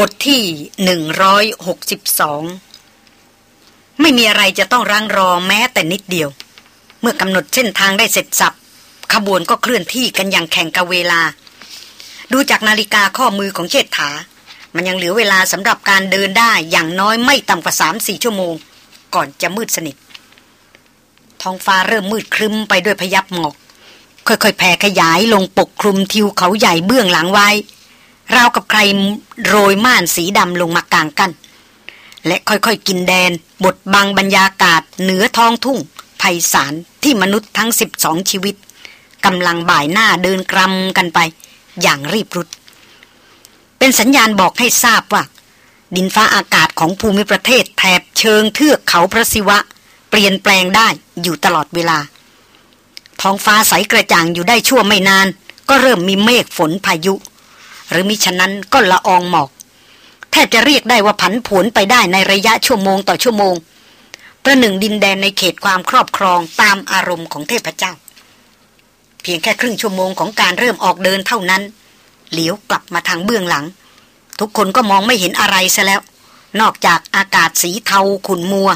บทที่หนึ่งร้อยหกสิบสองไม่มีอะไรจะต้องรังรอแม้แต่นิดเดียว เมื่อกำหนดเส้นทางได้เสร็จสับ ขบวนก็เคลื่อนที่กันอย่างแข่งกับเวลา ดูจากนาฬิกาข้อมือของเชษฐา มันยังเหลือเวลาสำหรับการเดินได้อย่างน้อยไม่ต่ำกว่าสามสี่ชั่วโมง ก่อนจะมืดสนิท ท้องฟ้าเริ่มมืดครึ้มไปด้วยพยับหมอก ค่อยๆแผ่ขยายลงปกคลุมทิวเขาใหญ่เบื้องหลังไว้ ราวกับใครโรยม่านสีดำลงมากลางกัน และค่อยๆกินแดนบทบังบรรยากาศ เหนือท้องทุ่งไพศาลที่มนุษย์ทั้งสิบสองชีวิตกำลังบ่ายหน้าเดินกรำกันไป อย่างรีบรุด เป็นสัญญาณบอกให้ทราบว่า ดินฟ้าอากาศของภูมิประเทศแถบเชิงเทือกเขาพระศิวะ เปลี่ยนแปลงได้อยู่ตลอดเวลา ท้องฟ้าใสกระจ่างอยู่ได้ชั่วไม่นาน ก็เริ่มมีเมฆฝนพายุ หรือมิฉะนั้นก็ละอองหมอก แทบจะเรียกได้ว่าผันผวนไปได้ในระยะชั่วโมงต่อชั่วโมง ประหนึ่งดินแดนในเขตความครอบครองตามอารมณ์ของเทพเจ้า เพียงแค่ครึ่งชั่วโมงของการเริ่มออกเดินเท่านั้น เหลียวกลับมาทางเบื้องหลัง ทุกคนก็มองไม่เห็นอะไรซะแล้ว นอกจากอากาศสีเทาขุ่นมัว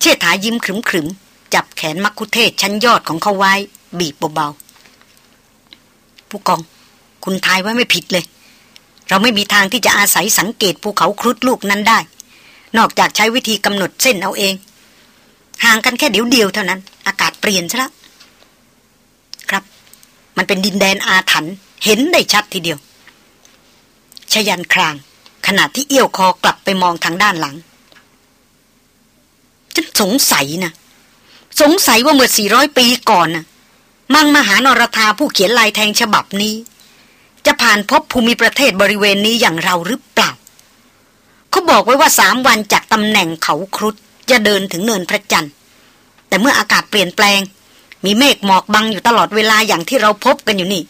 เชษฐายิ้มขรึมๆจับแขนมักคุเทศชั้นยอดของเขาไว้ บีบเบาๆผู้กอง คุณทายไว้ไม่ผิดเลย เราไม่มีทางที่จะอาศัยสังเกตภูเขาครุฑลูกนั้นได้ นอกจากใช้วิธีกำหนดเส้นเอาเอง ห่างกันแค่เดียวเดียวเท่านั้น อากาศเปลี่ยนซะแล้วครับ มันเป็นดินแดนอาถรรพ์เห็นได้ชัดทีเดียวชยันคราง ขณะที่เอี้ยวคอกลับไปมองทางด้านหลังฉันสงสัยนะ สงสัยว่าเมื่อสี่ร้อยปีก่อนนะมังมหานรธาผู้เขียนลายแทงฉบับนี้ จะผ่านพบภูมิประเทศบริเวณนี้อย่างเราหรือเปล่า เขาบอกไว้ว่าสามวันจากตำแหน่งเขาครุฑจะเดินถึงเนินพระจันทร์ แต่เมื่ออากาศเปลี่ยนแปลง มีเมฆหมอกบังอยู่ตลอดเวลาอย่างที่เราพบกันอยู่นี่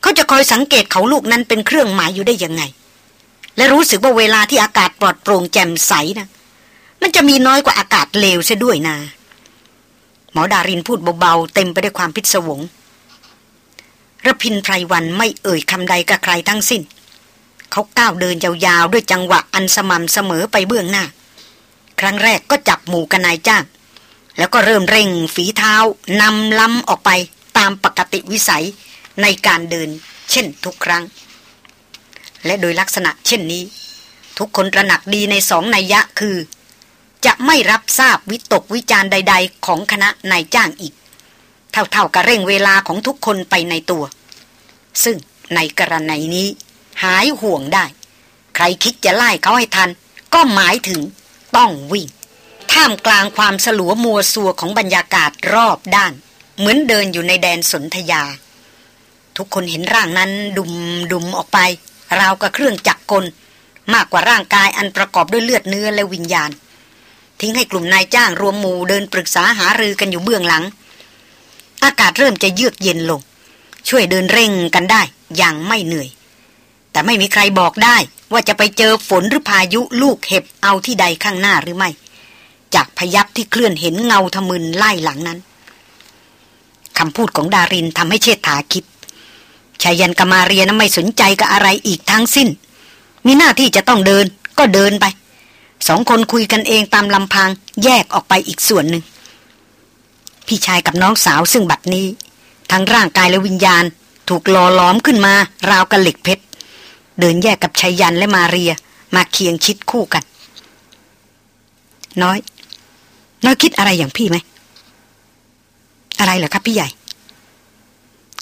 เขาจะคอยสังเกตเขาลูกนั้นเป็นเครื่องหมายอยู่ได้ยังไง และรู้สึกว่าเวลาที่อากาศปลอดโปร่งแจ่มใสนะมันจะมีน้อยกว่าอากาศเลวเสียด้วยนะหมอดารินพูดเบาๆเต็มไปด้วยความพิศวง ระพินไพรวันไม่เอ่ยคำใดกับใครทั้งสิ้น เขาก้าวเดินยาวๆ ด้วยจังหวะอันสม่ำเสมอไปเบื้องหน้า ครั้งแรกก็จับหมู่กันนายจ้าง แล้วก็เริ่มเร่งฝีเท้านำล้ำออกไปตามปกติวิสัยในการเดินเช่นทุกครั้ง และโดยลักษณะเช่นนี้ ทุกคนระหนักดีในสองนัยยะคือ จะไม่รับทราบวิตกวิจารใด ๆ ของคณะนายจ้างอีก เท่าๆกับเร่งเวลาของทุกคนไปในตัว ซึ่งในกรณีนี้ หายห่วงได้ ใครคิดจะไล่เขาให้ทัน ก็หมายถึงต้องวิ่ง ท่ามกลางความสลัวมัวซัวของบรรยากาศรอบด้าน เหมือนเดินอยู่ในแดนสนธยา ทุกคนเห็นร่างนั้นดุมดุมออกไป ราวกับเครื่องจักรกล มากกว่าร่างกายอันประกอบด้วยเลือดเนื้อและวิญญาณ ทิ้งให้กลุ่มนายจ้างรวมหมู่เดินปรึกษาหารือกันอยู่เบื้องหลัง อากาศเริ่มจะเยือกเย็นลง ช่วยเดินเร่งกันได้อย่างไม่เหนื่อย แต่ไม่มีใครบอกได้ว่าจะไปเจอฝนหรือพายุลูกเห็บเอาที่ใดข้างหน้าหรือไม่ จากพยับที่เคลื่อนเห็นเงาทะมึนไล่หลังนั้นคำพูดของดารินทำให้เชษฐาคิดชายันกมาเรียนั้นไม่สนใจกับอะไรอีกทั้งสิ้น มีหน้าที่จะต้องเดินก็เดินไป สองคนคุยกันเองตามลำพังแยกออกไปอีกส่วนหนึ่ง พี่ชายกับน้องสาวซึ่งบัดนี้ ทั้งร่างกายและวิญญาณ ถูกหล่อล้อมขึ้นมาราวกับเหล็กเพชร เดินแยกกับชายยันและมาเรียมาเคียงชิดคู่กัน น้อย น้อยคิดอะไรอย่างพี่ไหม อะไรเหรอครับพี่ใหญ่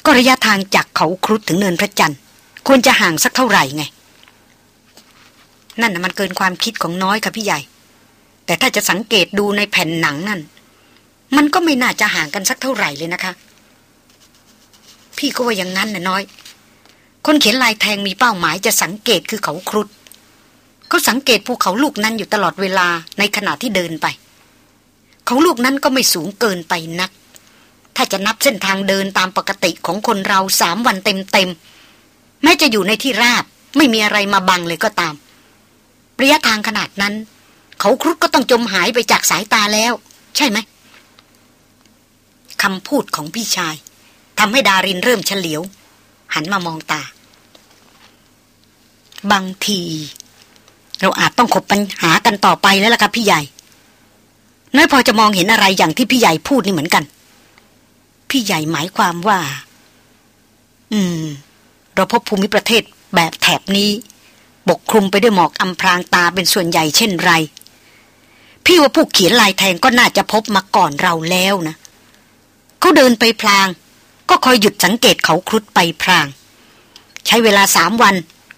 ก็ระยะทางจากเขาครุฑถึงเนินพระจันทร์ ควรจะห่างสักเท่าไหร่ไง นั่นนะมันเกินความคิดของน้อยค่ะพี่ใหญ่ แต่ถ้าจะสังเกตดูในแผ่นหนังนั่น มันก็ไม่น่าจะห่างกันสักเท่าไหร่เลยนะคะ พี่ก็ว่าอย่างนั้นนะน้อย คนเขียนลายแทงมีเป้าหมายจะสังเกตคือเขาครุฑเขาสังเกตภูเขาลูกนั้นอยู่ตลอดเวลาในขณะที่เดินไป เขาลูกนั้นก็ไม่สูงเกินไปนัก ถ้าจะนับเส้นทางเดินตามปกติของคนเราสามวันเต็มๆแม้จะอยู่ในที่ราบไม่มีอะไรมาบังเลยก็ตามระยะทางขนาดนั้น เขาครุฑก็ต้องจมหายไปจากสายตาแล้ว ใช่ไหม คำพูดของพี่ชายทำให้ดารินเริ่มเฉลียว หันมามองตา บางที เราอาจต้องขบปัญหากันต่อไปแล้วล่ะครับพี่ใหญ่น้อยพอจะมองเห็นอะไรอย่างที่พี่ใหญ่พูดนี่เหมือนกัน พี่ใหญ่หมายความว่า อืม เราพบภูมิประเทศแบบแถบนี้ปกคลุมไปด้วยหมอกอำพรางตาเป็นส่วนใหญ่เช่นไร พี่ว่าผู้เขียนลายแทงก็น่าจะพบมาก่อนเราแล้วนะ เขาเดินไปพลาง ก็คอยหยุดสังเกตเขาครุดไปพลาง ใช้เวลาสามวัน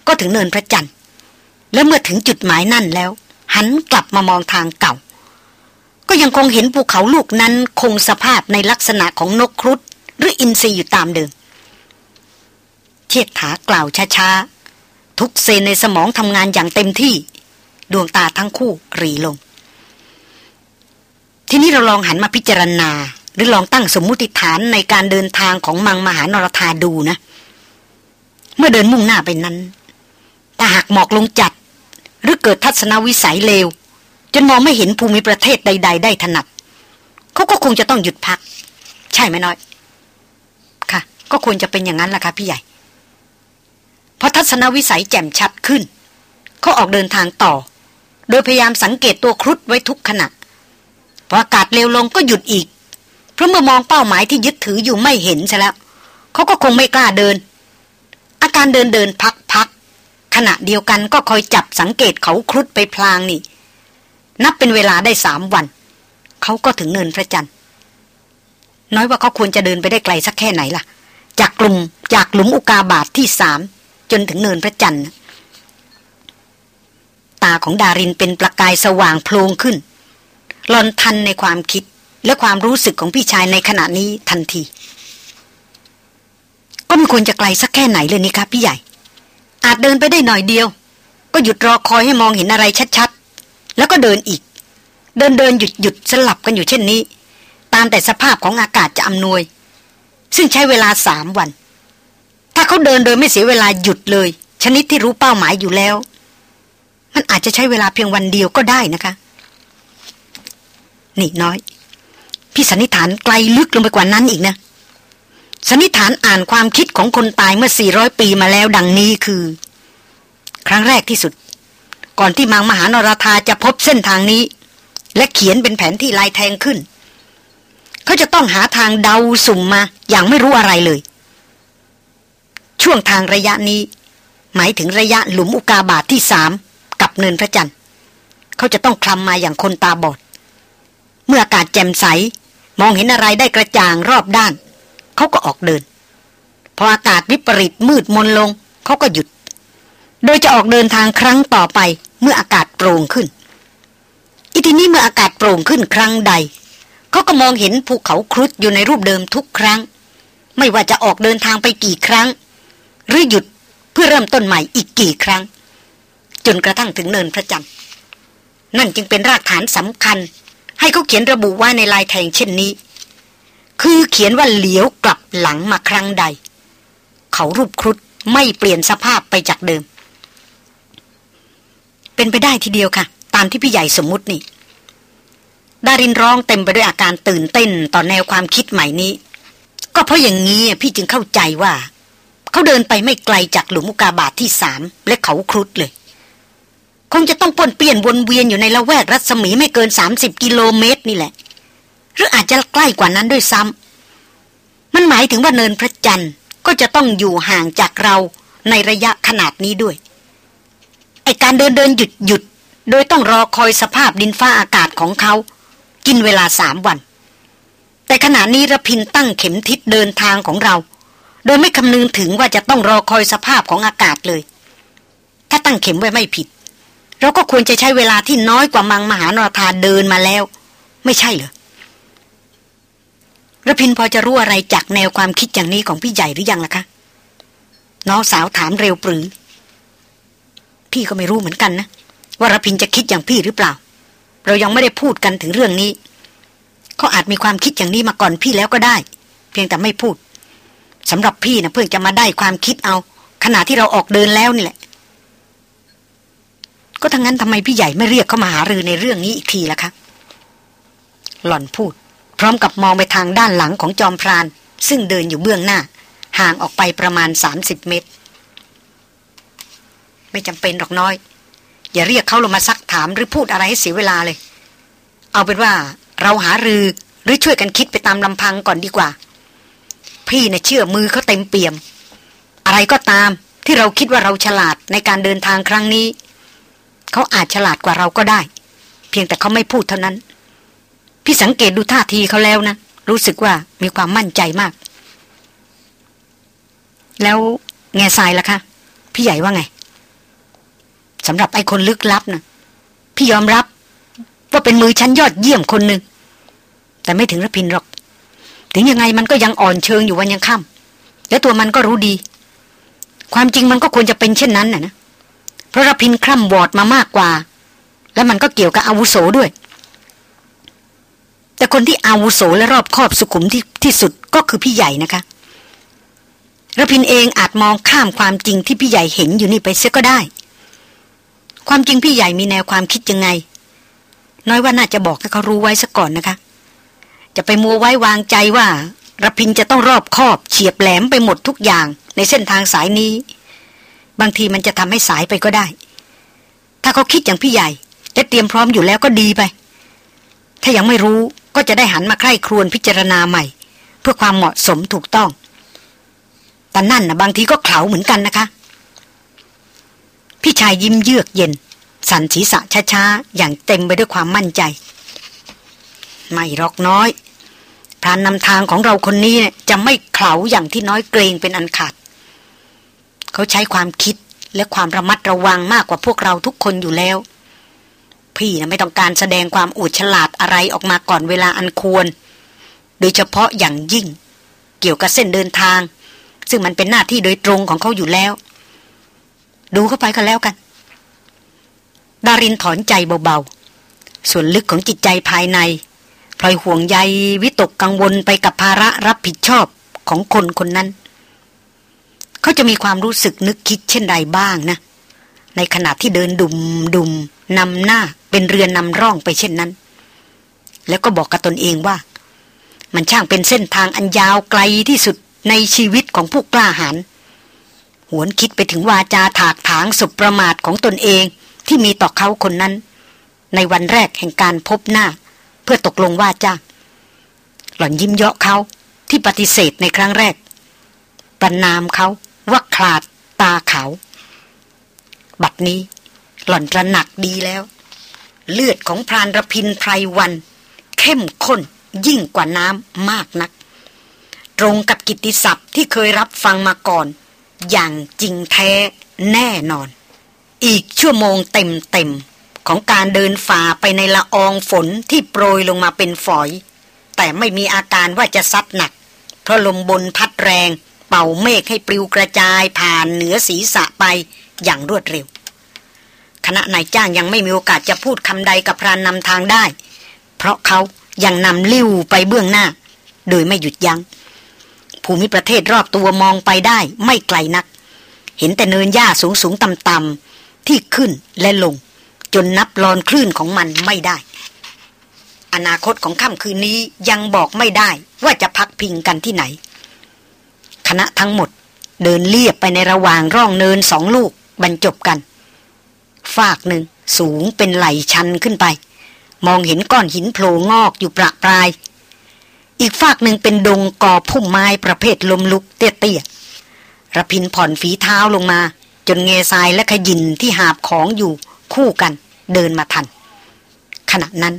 ก็ถึงเนินพระจันทร์ และเมื่อถึงจุดหมายนั่นแล้ว หันกลับมามองทางเก่า ก็ยังคงเห็นภูเขาลูกนั้นคงสภาพในลักษณะของนกครุฑหรืออินทรีอยู่ตามเดิมเชิดถากล่าวช้าๆทุกเซนในสมองทำงานอย่างเต็มที่ ดวงตาทั้งคู่รีลง ทีนี้เราลองหันมาพิจารณา หรือลองตั้งสมมุติฐานในการเดินทางของมังมหานรธาดูนะ เมื่อเดินมุ่งหน้าไปนั้นถ้าหากหมอกลงจัด หรือเกิดทัศนวิสัยเลว จนมองไม่เห็นภูมิประเทศใด ๆ ได้ถนัดเขาก็คงจะต้องหยุดพัก ใช่ไหมน้อย ค่ะ ก็ควรจะเป็นอย่างนั้นล่ะค่ะพี่ใหญ่พอทัศนวิสัยแจ่มชัดขึ้นเขาออกเดินทางต่อ โดยพยายามสังเกตตัวครุฑไว้ทุกขณะพออากาศเร็วลงก็หยุดอีก เพราะเมื่อมองเป้าหมายที่ยึดถืออยู่ไม่เห็นซะแล้วเขาก็คงไม่กล้าเดิน อาการเดินเดินพักพักขณะเดียวกันก็คอยจับสังเกตเขาครุฑไปพลางนี่ นับเป็นเวลาได้สามวัน เขาก็ถึงเนินพระจันทร์ น้อยว่าเขาควรจะเดินไปได้ไกลสักแค่ไหนล่ะ จากกลุ่มจากหลุมอุกาบาทที่สามจนถึงเนินพระจันทร์ตาของดารินเป็นประกายสว่างโพลงขึ้นหลอนทันในความคิด และความรู้สึกของพี่ชายในขณะนี้ทันที ก็ไม่ควรจะไกลสักแค่ไหนเลยนี่ครับพี่ใหญ่ อาจเดินไปได้หน่อยเดียว ก็หยุดรอคอยให้มองเห็นอะไรชัดๆ แล้วก็เดินอีก เดินเดินหยุดหยุดสลับกันอยู่เช่นนี้ ตามแต่สภาพของอากาศจะอำนวย ซึ่งใช้เวลาสามวัน ถ้าเขาเดินโดยไม่เสียเวลาหยุดเลย ชนิดที่รู้เป้าหมายอยู่แล้ว มันอาจจะใช้เวลาเพียงวันเดียวก็ได้นะคะ นี่น้อย พี่สันนิษฐานไกลลึกลงไปกว่านั้นอีกนะสันนิษฐานอ่านความคิดของคนตายเมื่อ 400 ปีมาแล้วดังนี้คือ ครั้งแรกที่สุด ก่อนที่มังมหานรธาจะพบเส้นทางนี้ และเขียนเป็นแผนที่ลายแทงขึ้น เขาจะต้องหาทางเดาสุ่มมาอย่างไม่รู้อะไรเลย ช่วงทางระยะนี้ หมายถึงระยะหลุมอุกาบาทที่สามกับเนินพระจันทร์เขาจะต้องคลำมาอย่างคนตาบอด เมื่ออากาศแจ่มใส มองเห็นอะไรได้กระจ่างรอบด้าน เขาก็ออกเดิน พออากาศวิปริตมืดมนลง เขาก็หยุด โดยจะออกเดินทางครั้งต่อไปเมื่ออากาศโปร่งขึ้นอีทีนี้เมื่ออากาศโปร่งขึ้นครั้งใด เขาก็มองเห็นภูเขาครุฑอยู่ในรูปเดิมทุกครั้ง ไม่ว่าจะออกเดินทางไปกี่ครั้ง หรือหยุดเพื่อเริ่มต้นใหม่อีกกี่ครั้ง จนกระทั่งถึงเนินพระจันทร์นั่นจึงเป็นรากฐานสำคัญ ให้เขาเขียนระบุไว้ในลายแทงเช่นนี้ คือเขียนว่าเหลียวกลับหลังมาครั้งใด เขารูปครุฑไม่เปลี่ยนสภาพไปจากเดิม เป็นไปได้ทีเดียวค่ะ ตามที่พี่ใหญ่สมมุตินี่ดารินร้องเต็มไปด้วยอาการตื่นเต้นต่อแนวความคิดใหม่นี้ ก็เพราะอย่างนี้พี่จึงเข้าใจว่า เขาเดินไปไม่ไกลจากหลุมอุกาบาทที่สามและเขาครุฑเลย คงจะต้องปนเปลี่ยนวนเวียนอยู่ในละแวกรัศมีไม่เกินสามสิบกิโลเมตรนี่แหละ หรืออาจจะใกล้กว่านั้นด้วยซ้ำมันหมายถึงว่าเนินพระจันทร์ก็จะต้องอยู่ห่างจากเราในระยะขนาดนี้ด้วย ไอการเดินเดินหยุดหยุดโดยต้องรอคอยสภาพดินฟ้าอากาศของเขา กินเวลาสามวัน แต่ขณะนี้ระพินตั้งเข็มทิศเดินทางของเรา โดยไม่คำนึงถึงว่าจะต้องรอคอยสภาพของอากาศเลย ถ้าตั้งเข็มไว้ไม่ผิด เราก็ควรจะใช้เวลาที่น้อยกว่ามังมหานรธาเดินมาแล้ว ไม่ใช่เหรอระพินพอจะรู้อะไรจากแนวความคิดอย่างนี้ของพี่ใหญ่หรือยังล่ะคะน้องสาวถามเร็วปรือ พี่ก็ไม่รู้เหมือนกันนะ ว่าระพินจะคิดอย่างพี่หรือเปล่า เรายังไม่ได้พูดกันถึงเรื่องนี้เขาอาจมีความคิดอย่างนี้มาก่อนพี่แล้วก็ได้ เพียงแต่ไม่พูดสำหรับพี่นะเพิ่งจะมาได้ความคิดเอา ขณะที่เราออกเดินแล้วนี่แหละ ก็ทั้งนั้นทำไมพี่ใหญ่ไม่เรียกเขามาหารือในเรื่องนี้อีกทีล่ะคะ หล่อนพูด พร้อมกับมองไปทางด้านหลังของจอมพราน ซึ่งเดินอยู่เบื้องหน้า ห่างออกไปประมาณ 30 เมตร ไม่จำเป็นหรอกน้อย อย่าเรียกเขาลงมาซักถามหรือพูดอะไรให้เสียเวลาเลย เอาเป็นว่าเราหารือหรือช่วยกันคิดไปตามลำพังก่อนดีกว่า พี่เนะ่ยเชื่อมือเขาเต็มเปี่ยม อะไรก็ตามที่เราคิดว่าเราฉลาดในการเดินทางครั้งนี้ เขาอาจฉลาดกว่าเราก็ได้ เพียงแต่เขาไม่พูดเท่านั้น พี่สังเกตดูท่าทีเขาแล้วนะ รู้สึกว่ามีความมั่นใจมาก แล้วแง่ทรายล่ะคะ พี่ใหญ่ว่าไงสำหรับไอ้คนลึกลับนะพี่ยอมรับว่าเป็นมือชั้นยอดเยี่ยมคนหนึ่งแต่ไม่ถึงระพินหรอก ถึงยังไงมันก็ยังอ่อนเชิงอยู่วันยังค่ำและตัวมันก็รู้ดี ความจริงมันก็ควรจะเป็นเช่นนั้นน่ะนะ พราะรพินคร่ำวอดมามากกว่า และมันก็เกี่ยวกับอาวุโสด้วย แต่คนที่อาวุโสและรอบคอบสุขุมที่ที่สุดก็คือพี่ใหญ่นะคะระพินเองอาจมองข้ามความจริงที่พี่ใหญ่เห็นอยู่นี่ไปเสียก็ได้ ความจริงพี่ใหญ่มีแนวความคิดยังไง น้อยว่าน่าจะบอกให้เขารู้ไว้ซะก่อนนะคะ จะไปมัวไว้วางใจว่าระพินจะต้องรอบคอบเฉียบแหลมไปหมดทุกอย่างในเส้นทางสายนี้ บางทีมันจะทำให้สายไปก็ได้ ถ้าเขาคิดอย่างพี่ใหญ่ และเตรียมพร้อมอยู่แล้วก็ดีไป ถ้ายังไม่รู้ก็จะได้หันมาใคร่ครวญพิจารณาใหม่ เพื่อความเหมาะสมถูกต้อง แต่นั่นนะบางทีก็เข่าเหมือนกันนะคะ พี่ชายยิ้มเยือกเย็น สันศีษะช้าๆ อย่างเต็มไปด้วยความมั่นใจ ไม่รอกน้อยพรานนำทางของเราคนนี้เนี่ยจะไม่เข่าอย่างที่น้อยเกรงเป็นอันขาด เขาใช้ความคิดและความระมัดระวังมากกว่าพวกเราทุกคนอยู่แล้ว พี่นะไม่ต้องการแสดงความอุดฉลาดอะไรออกมาก่อนเวลาอันควร โดยเฉพาะอย่างยิ่ง เกี่ยวกับเส้นเดินทาง ซึ่งมันเป็นหน้าที่โดยตรงของเขาอยู่แล้ว ดูเข้าไปกันแล้วกัน ดารินถอนใจเบาๆ ส่วนลึกของจิตใจภายในพลอยห่วงใยวิตกกังวลไปกับภาระรับผิดชอบของคนคนนั้น เขาจะมีความรู้สึกนึกคิดเช่นใดบ้างนะ ในขณะที่เดินดุมดุมนำหน้าเป็นเรือนนำร่องไปเช่นนั้น แล้วก็บอกกับตนเองว่า มันช่างเป็นเส้นทางอันยาวไกลที่สุดในชีวิตของผู้กล้าหาญหวนคิดไปถึงวาจาถากถางสุประมาทของตนเองที่มีต่อเขาคนนั้น ในวันแรกแห่งการพบหน้า เพื่อตกลงว่าจ้าหล่อนยิ้มเยาะเขาที่ปฏิเสธในครั้งแรก ประนามเขา ว่าคลาดตาขาว บัดนี้หล่อนระหนักดีแล้ว เลือดของพรานรพินไพรวัน เข้มข้นยิ่งกว่าน้ำมากนัก ตรงกับกิตติศัพท์ที่เคยรับฟังมาก่อน อย่างจริงแท้แน่นอน อีกชั่วโมงเต็มเต็มของการเดินฝ่าไปในละอองฝนที่โปรยลงมาเป็นฝอย แต่ไม่มีอาการว่าจะซัดหนัก เพราะลมบนพัดแรง เป่าเมฆให้ปลิวกระจายผ่านเหนือศีรษะไปอย่างรวดเร็ว คณะนายจ้างยังไม่มีโอกาสจะพูดคำใดกับพรานนำทางได้ เพราะเขายังนำลิ้วไปเบื้องหน้า โดยไม่หยุดยัง้งภูมิประเทศรอบตัวมองไปได้ไม่ไกลนัก เห็นแต่เนินหญ้าสูงสูงต่ำต่ำที่ขึ้นและลง จนนับลอนคลื่นของมันไม่ได้ อนาคตของค่ำคืนนี้ยังบอกไม่ได้ว่าจะพักพิงกันที่ไหน คณะทั้งหมด เดินเลียบไปในระหว่างร่องเนินสองลูกบรรจบกัน ฝากหนึ่งสูงเป็นไหลชันขึ้นไป มองเห็นก้อนหินโผล่งอกอยู่ประปราย อีกฝากหนึ่งเป็นดงกอพุ่มไม้ประเภทลมลุกเตี้ยๆระพินผ่อนฝีเท้าลงมา จนเงยทรายและขยินที่หาบของอยู่คู่กันเดินมาทัน ขณะนั้น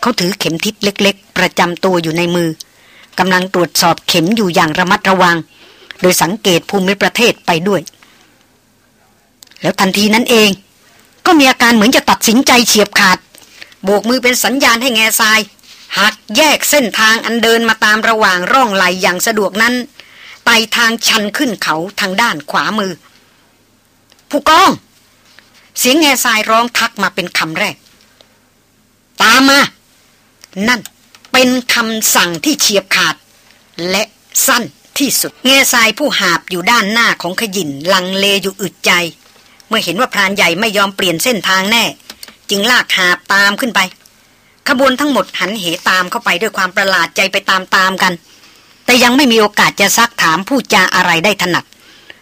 เขาถือเข็มทิศเล็ก ๆ ประจำตัวอยู่ในมือ กำลังตรวจสอบเข็มอยู่อย่างระมัดระวัง โดยสังเกตภูมิประเทศไปด้วย แล้วทันทีนั้นเอง ก็มีอาการเหมือนจะตัดสินใจเฉียบขาด โบกมือเป็นสัญญาณให้แง่ทรายหักแยกเส้นทางอันเดินมาตามระหว่างร่องไหลอย่างสะดวกนั้นไต่ทางชันขึ้นเขาทางด้านขวามือ ผู้กอง เสียงแง่ทรายร้องทักมาเป็นคำแรก ตามมา นั่น เป็นคำสั่งที่เฉียบขาด และสั้นที่สุดแง่ทรายผู้หาบอยู่ด้านหน้าของขยินลังเลอยู่อึดใจ เมื่อเห็นว่าพรานใหญ่ไม่ยอมเปลี่ยนเส้นทางแน่ จึงลากหาบตามขึ้นไป ขบวนทั้งหมดหันเหตามเข้าไปด้วยความประหลาดใจไปตามๆกัน แต่ยังไม่มีโอกาสจะซักถามผู้จาอะไรได้ถนัด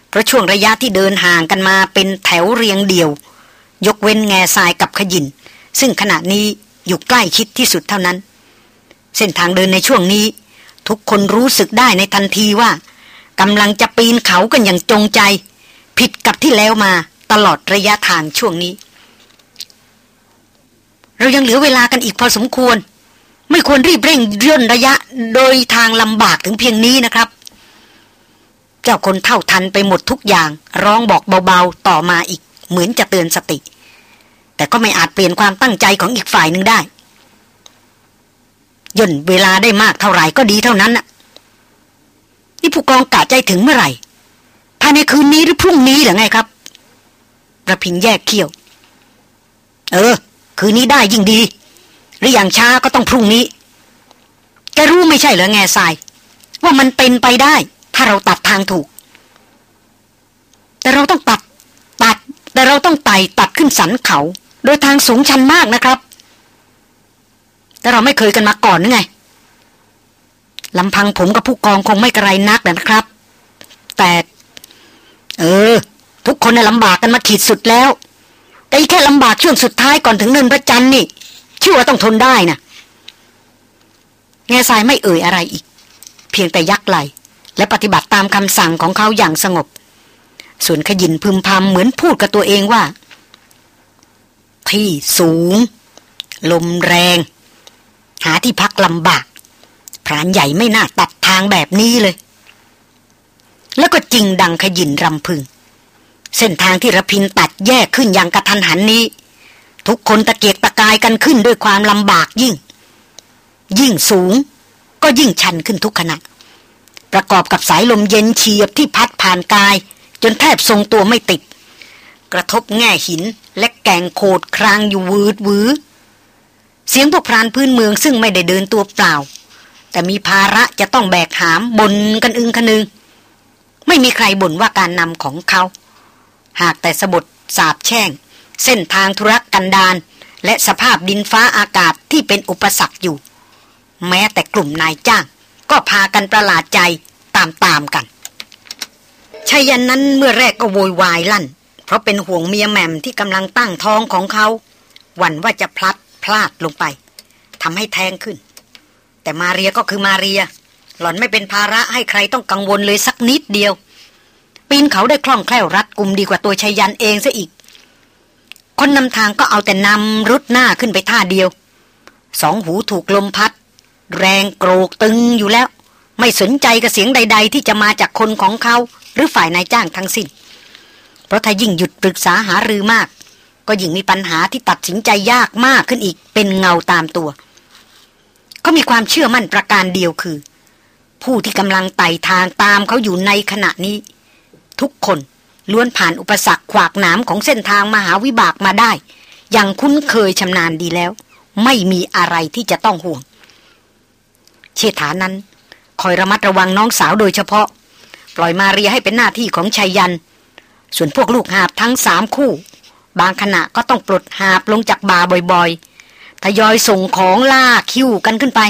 เพราะช่วงระยะที่เดินห่างกันมาเป็นแถวเรียงเดี่ยว ยกเว้นแง่ทรายกับขยิน ซึ่งขณะนี้อยู่ใกล้ชิดที่สุดเท่านั้น เส้นทางเดินในช่วงนี้ ทุกคนรู้สึกได้ในทันทีว่ากำลังจะปีนเขากันอย่างจงใจ ผิดกับที่แล้วมาตลอดระยะทางช่วงนี้ เรายังเหลือเวลากันอีกพอสมควร ไม่ควรรีบเร่งย่นระยะโดยทางลำบากถึงเพียงนี้นะครับเจ้าคนเท่าทันไปหมดทุกอย่าง ร้องบอกเบาๆต่อมาอีก เหมือนจะเตือนสติ แต่ก็ไม่อาจเปลี่ยนความตั้งใจของอีกฝ่ายหนึ่งได้ ย่นเวลาได้มากเท่าไหร่ก็ดีเท่านั้นน่ะ นี่ผู้กองกะใจถึงเมื่อไหร่ ภายในคืนนี้หรือพรุ่งนี้หรือไงครับระพินแยกเขี้ยว เออ คืนนี้ได้ยิ่งดี หรืออย่างช้าก็ต้องพรุ่งนี้แกรู้ไม่ใช่เหรอแง่ทราย ว่ามันเป็นไปได้ ถ้าเราตัดทางถูก แต่เราต้องตัด ตัด แต่เราต้องไต่ตัดขึ้นสันเขา โดยทางสูงชันมากนะครับ แต่เราไม่เคยกันมาก่อนนึกไงลำพังผมกับผู้กองคงไม่กระไรนักนะครับ แต่ เออ ทุกคนน่ะลำบากกันมาขีดสุดแล้ว แต่แค่ลำบากช่วงสุดท้ายก่อนถึงเนินพระจันทร์นี่ชื่อว่าต้องทนได้นะ่ะแง่ทรายไม่เอ่ยอะไรอีก เพียงแต่ยักไหลและปฏิบัติตามคำสั่งของเขาอย่างสงบ ส่วนขยินพึมพำเหมือนพูดกับตัวเองว่า ที่สูง ลมแรง หาที่พักลำบากพรานใหญ่ไม่น่าตัดทางแบบนี้เลย แล้วก็จริงดังขยินรำพึง เส้นทางที่ระพินตัดแยกขึ้นอย่างกระทันหันนี้ ทุกคนตะเกียกตะกายกันขึ้นด้วยความลำบากยิ่ง ยิ่งสูง ก็ยิ่งชันขึ้นทุกขณะ ประกอบกับสายลมเย็นเฉียบที่พัดผ่านกาย จนแทบทรงตัวไม่ติด กระทบแง่หินและแกงโคดครางอยู่วืดวือ เสียงพวกพรานพื้นเมืองซึ่งไม่ได้เดินตัวเปล่า แต่มีภาระจะต้องแบกหามบนกันอึงคนึง ไม่มีใครบ่นว่าการนำของเขา หากแต่สบดสาบแช่ง เส้นทางธุรกันดารและสภาพดินฟ้าอากาศที่เป็นอุปสรรคอยู่ แม้แต่กลุ่มนายจ้าง ก็พากันประหลาดใจตามๆกันชายันนั้นเมื่อแรกก็โวยวายลั่น เพราะเป็นห่วงเมียแหม่มที่กำลังตั้งท้องของเขา หวั่นว่าจะพลัด ลาดลงไปทำให้แทงขึ้น แต่มาเรียก็คือมาเรีย หล่อนไม่เป็นภาระให้ใครต้องกังวลเลยสักนิดเดียว ปีนเขาได้คล่องแคล่วรัดกุมดีกว่าตัวชายันเองซะอีก คนนำทางก็เอาแต่นำรุดหน้าขึ้นไปท่าเดียว สองหูถูกลมพัด แรงโกรกตึงอยู่แล้ว ไม่สนใจกับเสียงใด ๆ ที่จะมาจากคนของเขาหรือฝ่ายนายจ้างทั้งสิ้นเพราะถ้ายิ่งหยุดปรึกษาหารือมาก ก็ยิ่งมีปัญหาที่ตัดสินใจยากมากขึ้นอีกเป็นเงาตามตัวเขามีความเชื่อมั่นประการเดียวคือ ผู้ที่กำลังไต่ทางตามเขาอยู่ในขณะนี้ ทุกคนล้วนผ่านอุปสรรคขวากหนามของเส้นทางมหาวิบากมาได้ อย่างคุ้นเคยชำนาญดีแล้ว ไม่มีอะไรที่จะต้องห่วง เชษฐานั้น คอยระมัดระวังน้องสาวโดยเฉพาะ ปล่อยมาเรียให้เป็นหน้าที่ของชายยัน ส่วนพวกลูกหาบทั้งสามคู่ บางขณะก็ต้องปลดหาบลงจากบ่าบ่อยๆ ทยอยส่งของล่าคิวกันขึ้นไป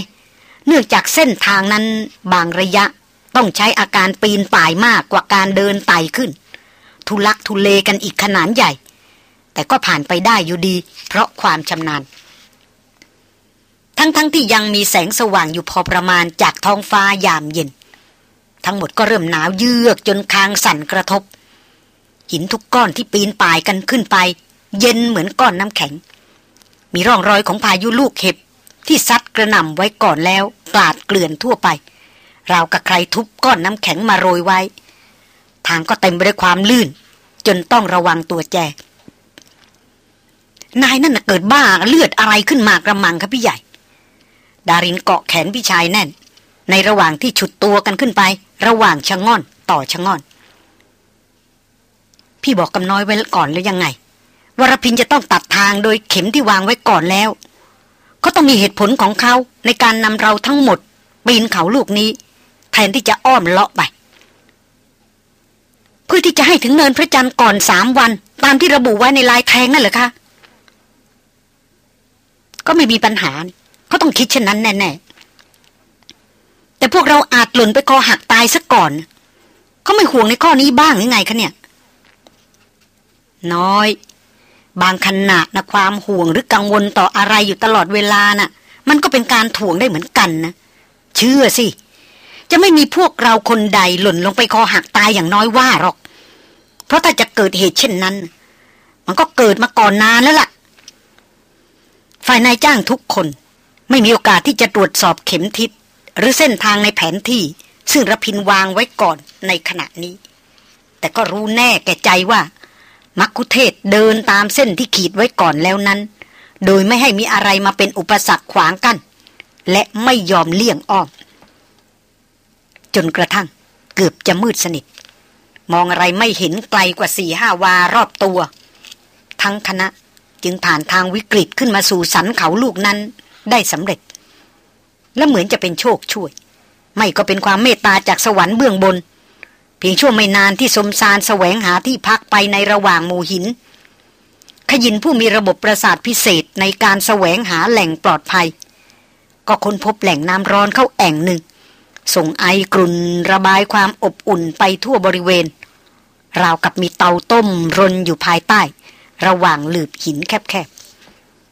เนื่องจากเส้นทางนั้นบางระยะต้องใช้อาการปีนป่ายมากกว่าการเดินไต่ขึ้น ทุลักทุเลกันอีกขนาดใหญ่ แต่ก็ผ่านไปได้อยู่ดี เพราะความชำนาญ ทั้งๆทที่ยังมีแสงสว่างอยู่พอประมาณจากท้องฟ้ายามเย็น ทั้งหมดก็เริ่มหนาวเยือกจนคางสั่นกระทบ หินทุกก้อนที่ปีนป่ายกันขึ้นไป เย็นเหมือนก้อนน้ำแข็ง มีร่องรอยของพายุลูกเห็บที่ซัดกระหน่ำไว้ก่อนแล้วกลาดเกลื่อนทั่วไปราวกับใครทุบก้อนน้ำแข็งมาโรยไว้ ทางก็เต็มไปด้วยความลื่น จนต้องระวังตัวแจ นายนั่นเกิดบ้าเลือดอะไรขึ้นมากระมังครับพี่ใหญ่ ดารินเกาะแขนพี่ชายแน่น ในระหว่างที่ฉุดตัวกันขึ้นไป ระหว่างชะง่อนต่อชะง่อน พี่บอกกำน้อยไว้ก่อนหรือยังไงวรพินจะต้องตัดทางโดยเข็มที่วางไว้ก่อนแล้วเขาต้องมีเหตุผลของเขาในการนำเราทั้งหมดปีนเขาลูกนี้ แทนที่จะอ้อมเลาะไป เพื่อที่จะให้ถึงเนินพระจันทร์ก่อนสามวัน ตามที่ระบุไว้ในลายแทงนั่นเหรอคะ ก็ไม่มีปัญหาเขาต้องคิดเช่นนั้นแน่ๆแต่พวกเราอาจหล่นไปคอหักตายซะก่อนเขาไม่ห่วงในข้อนี้บ้างหรือไงคะเนี่ย น้อย บางขณะนะความห่วงหรือกังวลต่ออะไรอยู่ตลอดเวลานะ่ะ มันก็เป็นการถ่วงได้เหมือนกันนะ เชื่อสิ จะไม่มีพวกเราคนใดหล่นลงไปคอหักตายอย่างน้อยว่าหรอก เพราะถ้าจะเกิดเหตุเช่นนั้น มันก็เกิดมาก่อนนานแล้วล่ะ ฝ่ายนายจ้างทุกคน ไม่มีโอกาสที่จะตรวจสอบเข็มทิศหรือเส้นทางในแผนที่ซึ่งระพินวางไว้ก่อนในขณะนี้ แต่ก็รู้แน่แก่ใจว่า มักคุเทศเดินตามเส้นที่ขีดไว้ก่อนแล้วนั้น โดยไม่ให้มีอะไรมาเป็นอุปสรรคขวางกัน้นและไม่ยอมเลี่ยงอ้อม จนกระทั่งเกือบจะมืดสนิท มองอะไรไม่เห็นไกลกว่าสี่ห้าวารอบตัว ทั้งคณะจึงผ่านทางวิกฤตขึ้นมาสู่สันเขาลูกนั้นได้สำเร็จ และเหมือนจะเป็นโชคช่วย ไม่ก็เป็นความเมตตาจากสวรรค์เบื้องบน เพียงชั่วไม่นานที่สมสารแสวงหาที่พักไปในระหว่างหมู่หิน ขยินผู้มีระบบประสาทพิเศษในการแสวงหาแหล่งปลอดภัย ก็ค้นพบแหล่งน้ำร้อนเข้าแอ่งหนึ่ง ส่งไอกรุ่นระบายความอบอุ่นไปทั่วบริเวณ ราวกับมีเตาต้มรนอยู่ภายใต้ ระหว่างหลืบหินแคบ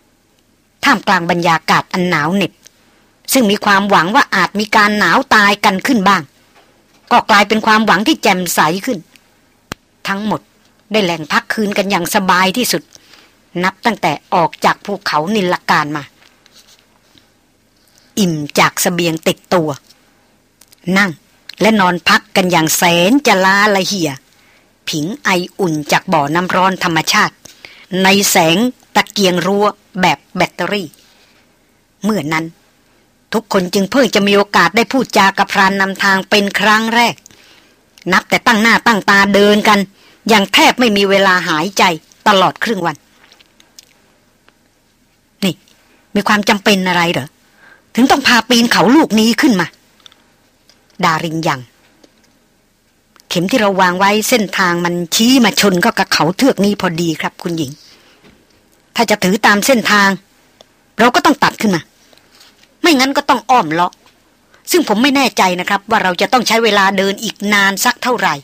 ๆ ท่ามกลางบรรยากาศอันหนาวเหน็บซึ่งมีความหวังว่าอาจมีการหนาวตายกันขึ้นบ้าง ก็กลายเป็นความหวังที่แจ่มใสขึ้น ทั้งหมดได้แหล่งพักคืนกันอย่างสบายที่สุด นับตั้งแต่ออกจากภูเขานิลการมา อิ่มจากสเสบียงติดตัว นั่งและนอนพักกันอย่างแสนจะลาละเหี่ย ผิงไออุ่นจากบ่อน้ำร้อนธรรมชาติ ในแสงตะเกียงรั้วแบบแบตเตอรี่ เมื่อนั้น ทุกคนจึงเพิ่งจะมีโอกาสได้พูดจากับพรานนำทางเป็นครั้งแรก นับแต่ตั้งหน้าตั้งตาเดินกัน อย่างแทบไม่มีเวลาหายใจตลอดครึ่งวัน นี่ มีความจำเป็นอะไรเหรอ ถึงต้องพาปีนเขาลูกนี้ขึ้นมา ดารินยังเข็มที่เราวางไว้เส้นทางมันชี้มาชนก็กับเขาเทือกนี้พอดีครับคุณหญิง ถ้าจะถือตามเส้นทาง เราก็ต้องตัดขึ้นมา ไม่งั้นก็ต้องอ้อมเลาะซึ่งผมไม่แน่ใจนะครับ ว่าเราจะต้องใช้เวลาเดินอีกนานสักเท่าไหร่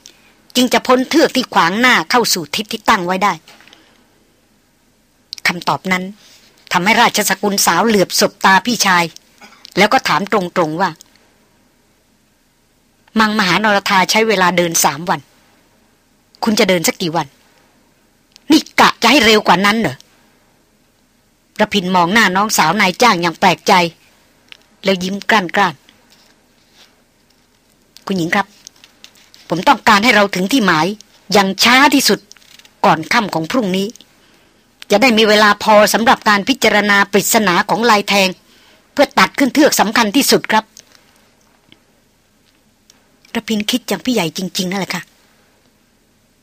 จึงจะพ้นเทือกที่ขวางหน้าเข้าสู่ทิศที่ตั้งไว้ได้คำตอบนั้นทำให้ราชสกุลสาวเหลือบสบตาพี่ชาย แล้วก็ถามตรงๆว่า มังมหานรธาใช้เวลาเดินสามวัน คุณจะเดินสักกี่วัน นี่กะจะให้เร็วกว่านั้นเหรอระพินมองหน้าน้องสาวนายจ้างอย่างแปลกใจ แล้วยิ้มกลั้นกลั้นคุณหญิงครับ ผมต้องการให้เราถึงที่หมายอย่างช้าที่สุดก่อนค่ำของพรุ่งนี้ จะได้มีเวลาพอสำหรับการพิจารณาปริศนาของลายแทง เพื่อตัดขึ้นเทือกสำคัญที่สุดครับระพินคิดอย่างพี่ใหญ่จริง ๆนั่นแหละค่ะ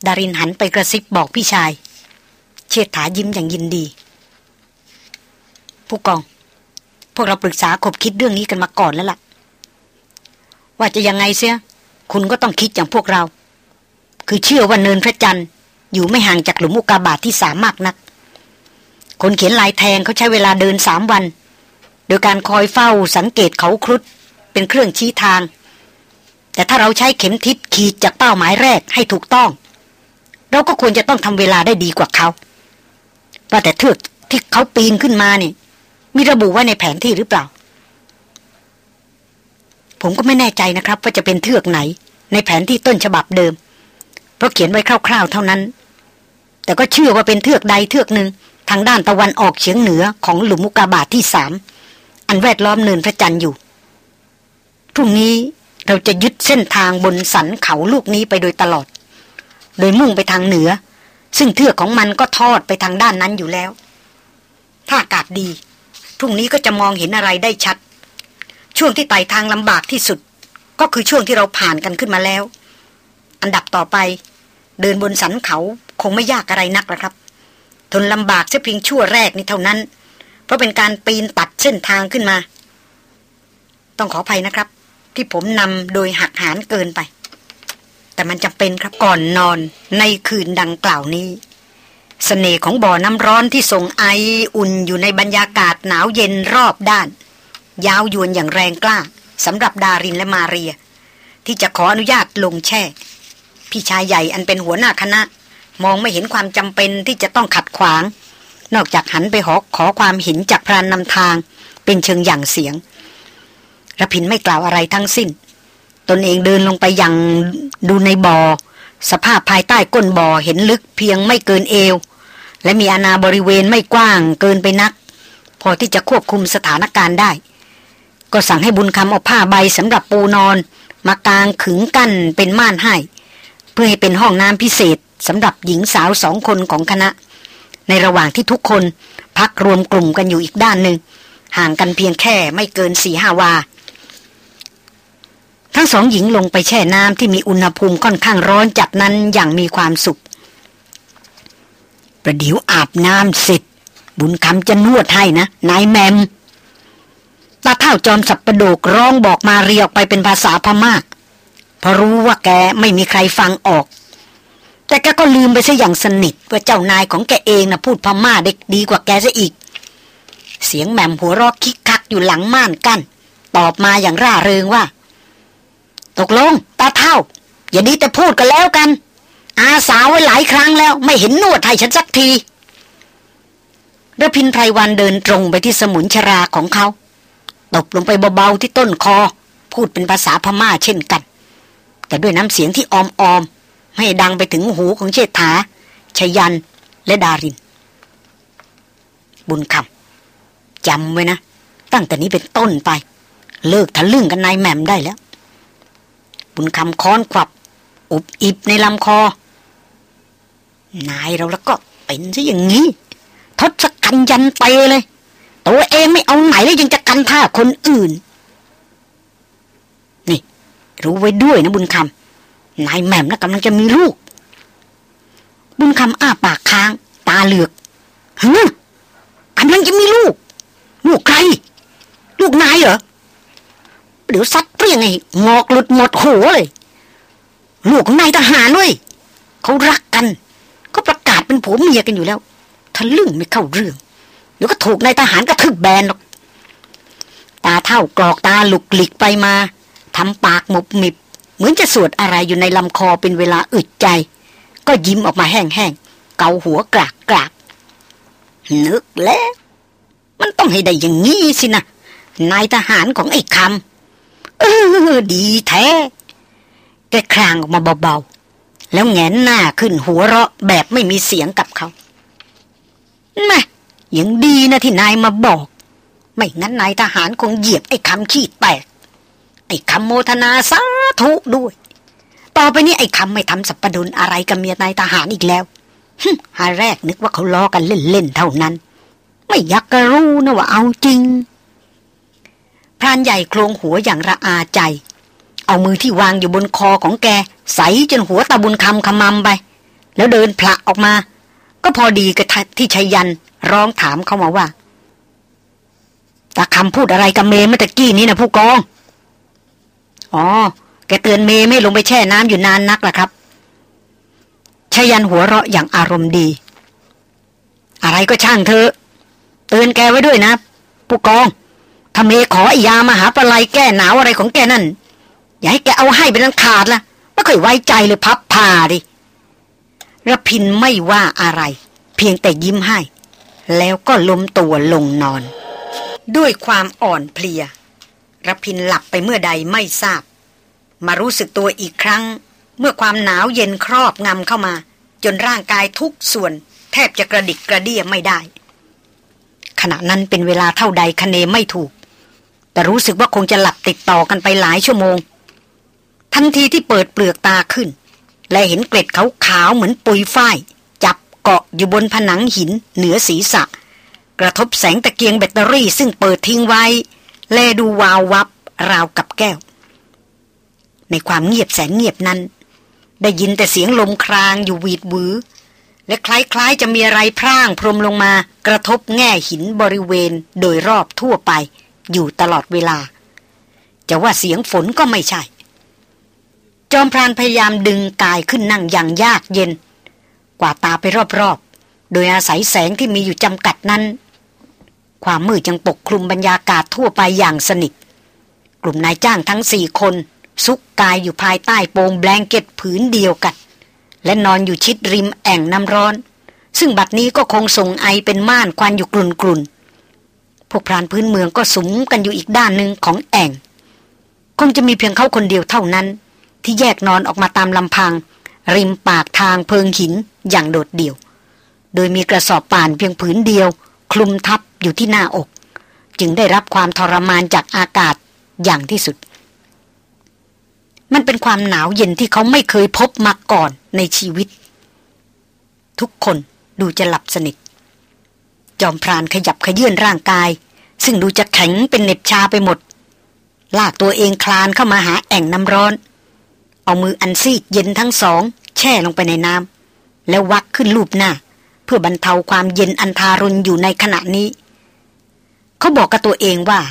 ดารินหันไปกระซิบบอกพี่ชาย เชิดถายิ้มอย่างยินดี ผู้กอง วกเราปรึกษาคบคิดเรื่องนี้กันมาก่อนแล้วล่ะ ว่าจะยังไงเสีย คุณก็ต้องคิดอย่างพวกเรา คือเชื่อว่าเนินพระจันทร์อยู่ไม่ห่างจากหลุมอุกาบาทที่สามากนัก คนเขียนลายแทงเขาใช้เวลาเดินสามวัน โดยการคอยเฝ้าสังเกตเขาครุฑเป็นเครื่องชี้ทาง แต่ถ้าเราใช้เข็มทิศขีดจากเป้าหมายแรกให้ถูกต้อง เราก็ควรจะต้องทำเวลาได้ดีกว่าเขาว่าแต่เทือกที่เขาปีนขึ้นมาเนี่ย มีระบุไว้ในแผนที่หรือเปล่า ผมก็ไม่แน่ใจนะครับ ว่าจะเป็นเทือกไหน ในแผนที่ต้นฉบับเดิม เพราะเขียนไว้คร่าว ๆ เท่านั้น แต่ก็เชื่อว่าเป็นเทือกใดเทือกหนึ่งทางด้านตะวันออกเฉียงเหนือของหลุมมุกาบาทที่สามอันแวดล้อมเนินพระจันทร์อยู่พรุ่งนี้เราจะยึดเส้นทางบนสันเขาลูกนี้ไปโดยตลอด โดยมุ่งไปทางเหนือ ซึ่งเทือกของมันก็ทอดไปทางด้านนั้นอยู่แล้ว ถ้าอากาศดี พรุ่งนี้ก็จะมองเห็นอะไรได้ชัด ช่วงที่ไต่ทางลำบากที่สุด ก็คือช่วงที่เราผ่านกันขึ้นมาแล้ว อันดับต่อไป เดินบนสันเขาคงไม่ยากอะไรนักหรอกครับ ทนลำบากแค่เพียงชั่วแรกนี่เท่านั้น เพราะเป็นการปีนตัดเส้นทางขึ้นมา ต้องขออภัยนะครับ ที่ผมนำโดยหักหานเกินไป แต่มันจำเป็นครับก่อนนอนในคืนดังกล่าวนี้ เสน่ห์ของบ่อน้ำร้อนที่ส่งไออุ่นอยู่ในบรรยากาศหนาวเย็นรอบด้าน ยาวยวนอย่างแรงกล้าสำหรับดารินและมาเรีย ที่จะขออนุญาตลงแช่ พี่ชายใหญ่อันเป็นหัวหน้าคณะ มองไม่เห็นความจำเป็นที่จะต้องขัดขวาง นอกจากหันไปขอขอความเห็นจากพรานนำทาง เป็นเชิงอย่างเสียงระพินไม่กล่าวอะไรทั้งสิ้น ตนเองเดินลงไปยังดูในบอ่อสภาพภายใต้ก้นบ่อเห็นลึกเพียงไม่เกินเอว และมีอาณาบริเวณไม่กว้างเกินไปนัก พอที่จะควบคุมสถานการณ์ได้ ก็สั่งให้บุญคำเอาผ้าใบสำหรับปูนอน มากางขึงกั้นเป็นม่านให้ เพื่อให้เป็นห้องน้ำพิเศษสำหรับหญิงสาวสองคนของคณะ ในระหว่างที่ทุกคนพักรวมกลุ่มกันอยู่อีกด้านหนึ่งห่างกันเพียงแค่ไม่เกินสี่ห้าวา ทั้งสองหญิงลงไปแช่น้ำที่มีอุณหภูมิค่อนข้างร้อนจัดนั้นอย่างมีความสุข ประเดี๋ยวอาบน้ำเสร็จ บุญคำจะนวดให้นะ นายแมม ตาเท่าจอมสับประโดกร้องบอกมาเรียกไปเป็นภาษาพมา่าเพราะรู้ว่าแกไม่มีใครฟังออก แต่แกก็ลืมไปซะอย่างสนิท ว่าเจ้านายของแกเองนะพูดพม่าเด็กดีกว่าแกซะอีก เสียงแมมหัวรอกคิกคักอยู่หลังม่านกัน้นตอบมาอย่างร่าเริงว่า ตกลง ตาเท่า อย่าดีแต่พูดกันแล้วกัน อาสาไว้หลายครั้งแล้ว ไม่เห็นนวดให้ฉันสักทีระพินไพรวันเดินตรงไปที่สมุนชราของเขาตบลงไปเบาๆที่ต้นคอ พูดเป็นภาษาพม่าเช่นกัน แต่ด้วยน้ำเสียงที่ออมๆไม่ดังไปถึงหูของเชษฐาชยันและดาริน บุญคำจำไว้นะ ตั้งแต่นี้เป็นต้นไป เลิกทะลึ่งกันนายแหม่มได้แล้ว บุญคำค้อนขวับ อุบอิบในลำคอ นายเราแล้วก็เป็นซะอย่างนี้ ทศกัณยันไปเลย ตัวเองไม่เอาไหนแล้วยังจะกันท่าคนอื่น นี่ รู้ไว้ด้วยนะบุญคำนายแหม่มนะกำลังจะมีลูก บุญคำอ้าปากค้าง ตาเหลือกฮะกำลังจะมีลูก ลูกใคร ลูกนายเหรอเดี๋ยวซัดเปรี้ยงไงงอกหลุดหมดหัวเลย ลูกของนายทหารด้วยเขารักกัน ก็ประกาศเป็นผัวเมียกันอยู่แล้วทะลึ่งไม่เข้าเรื่องเดี๋ยวก็ถูกนายทหารกระทึกแบนหรอกตาเท่ากรอกตาหลุกหลิกไปมาทำปากหมบมิบ เหมือนจะสวดอะไรอยู่ในลำคอเป็นเวลาอึดใจ ก็ยิ้มออกมาแห้งๆเกาหัวกรากกรากนึกแล้ว มันต้องให้ได้อย่างงี้สินะนายทหารของไอ้คำเออดีแท้ แกคลางออกมาเบาๆ แล้วแงนหน้าขึ้นหัวเราะแบบไม่มีเสียงกับเขาแม่ยังดีนะที่นายมาบอก ไม่งั้นนายทหารคงเหยียบไอ้คำขี้แตก ไอ้คำโมทนาสาธุด้วย ต่อไปนี้ไอ้คำไม่ทำสัปดนอะไรกับเมียนายทหารอีกแล้วหาแรกนึกว่าเขาล้อกันเล่นๆเท่านั้น ไม่อยากกระรู้นะว่าเอาจริงพรานใหญ่โครงหัวอย่างระอาใจ เอามือที่วางอยู่บนคอของแก ใสจนหัวตาบุญคำขมำไป แล้วเดินพละออกมา ก็พอดีกับที่ชัยยันร้องถามเขามาว่าตาคำพูดอะไรกับเมย์เมื่อตะกี้นี้นะผู้กอง อ๋อ แกเตือนเมย์ไม่ลงไปแช่น้ำอยู่นานนักล่ะครับชายันหัวเราะอย่างอารมณ์ดี อะไรก็ช่างเธอเตือนแกไว้ด้วยนะ ผู้กองถ้าเมขอไอยามาหาปลายแก้หนาวอะไรของแกนั่น อย่าให้แกเอาให้เป็นนันขาดละไม่ค่อยไว้ใจเลยพับผ่าดิระพินไม่ว่าอะไร เพียงแต่ยิ้มให้ แล้วก็ล้มตัวลงนอน ด้วยความอ่อนเพลียระพินหลับไปเมื่อใดไม่ทราบ มารู้สึกตัวอีกครั้ง เมื่อความหนาวเย็นครอบงำเข้ามา จนร่างกายทุกส่วน แทบจะกระดิกกระเดี้ยไม่ได้ ขณะนั้นเป็นเวลาเท่าใดคะเนไม่ถูก แต่รู้สึกว่าคงจะหลับติดต่อกันไปหลายชั่วโมง ทันทีที่เปิดเปลือกตาขึ้น และเห็นเกล็ดขาวๆเหมือนปุยฝ้าย จับเกาะอยู่บนผนังหินเหนือศีรษะ กระทบแสงตะเกียงแบตเตอรี่ซึ่งเปิดทิ้งไว้ แลดูวาววับราวกับแก้ว ในความเงียบแสนเงียบนั้น ได้ยินแต่เสียงลมครางอยู่วีดวือ และคล้ายๆจะมีอะไรพร่างพรมลงมากระทบแง่หินบริเวณโดยรอบทั่วไป อยู่ตลอดเวลา จะว่าเสียงฝนก็ไม่ใช่ จอมพรานพยายามดึงกายขึ้นนั่งอย่างยากเย็น กว่าตาไปรอบๆ โดยอาศัยแสงที่มีอยู่จำกัดนั้น ความมืดยังปกคลุมบรรยากาศทั่วไปอย่างสนิท กลุ่มนายจ้างทั้งสี่คน ซุกกายอยู่ภายใต้โปงแบงเก็ตผืนเดียวกัน และนอนอยู่ชิดริมแอ่งน้ำร้อน ซึ่งบัดนี้ก็คงส่งไอเป็นม่านควันอยู่กลุ่นกลุ่นพวกพรานพื้นเมืองก็สุมกันอยู่อีกด้านหนึ่งของแอ่ง คงจะมีเพียงเขาคนเดียวเท่านั้น ที่แยกนอนออกมาตามลำพัง ริมปากทางเพิงหินอย่างโดดเดี่ยว โดยมีกระสอบป่านเพียงผืนเดียว คลุมทับอยู่ที่หน้าอก จึงได้รับความทรมานจากอากาศอย่างที่สุด มันเป็นความหนาวเย็นที่เขาไม่เคยพบมาก่อนในชีวิต ทุกคนดูจะหลับสนิท จอมพรานขยับขยื่นร่างกาย ซึ่งดูจะแข็งเป็นเน็บชาไปหมด ลากตัวเองคลานเข้ามาหาแอ่งน้ำร้อน เอามืออันซีดเย็นทั้งสอง แช่ลงไปในน้ำแล้ววักขึ้นรูปหน้า เพื่อบรรเทาความเย็นอันทารุณอยู่ในขณะนี้ เขาบอกกับตัวเองว่า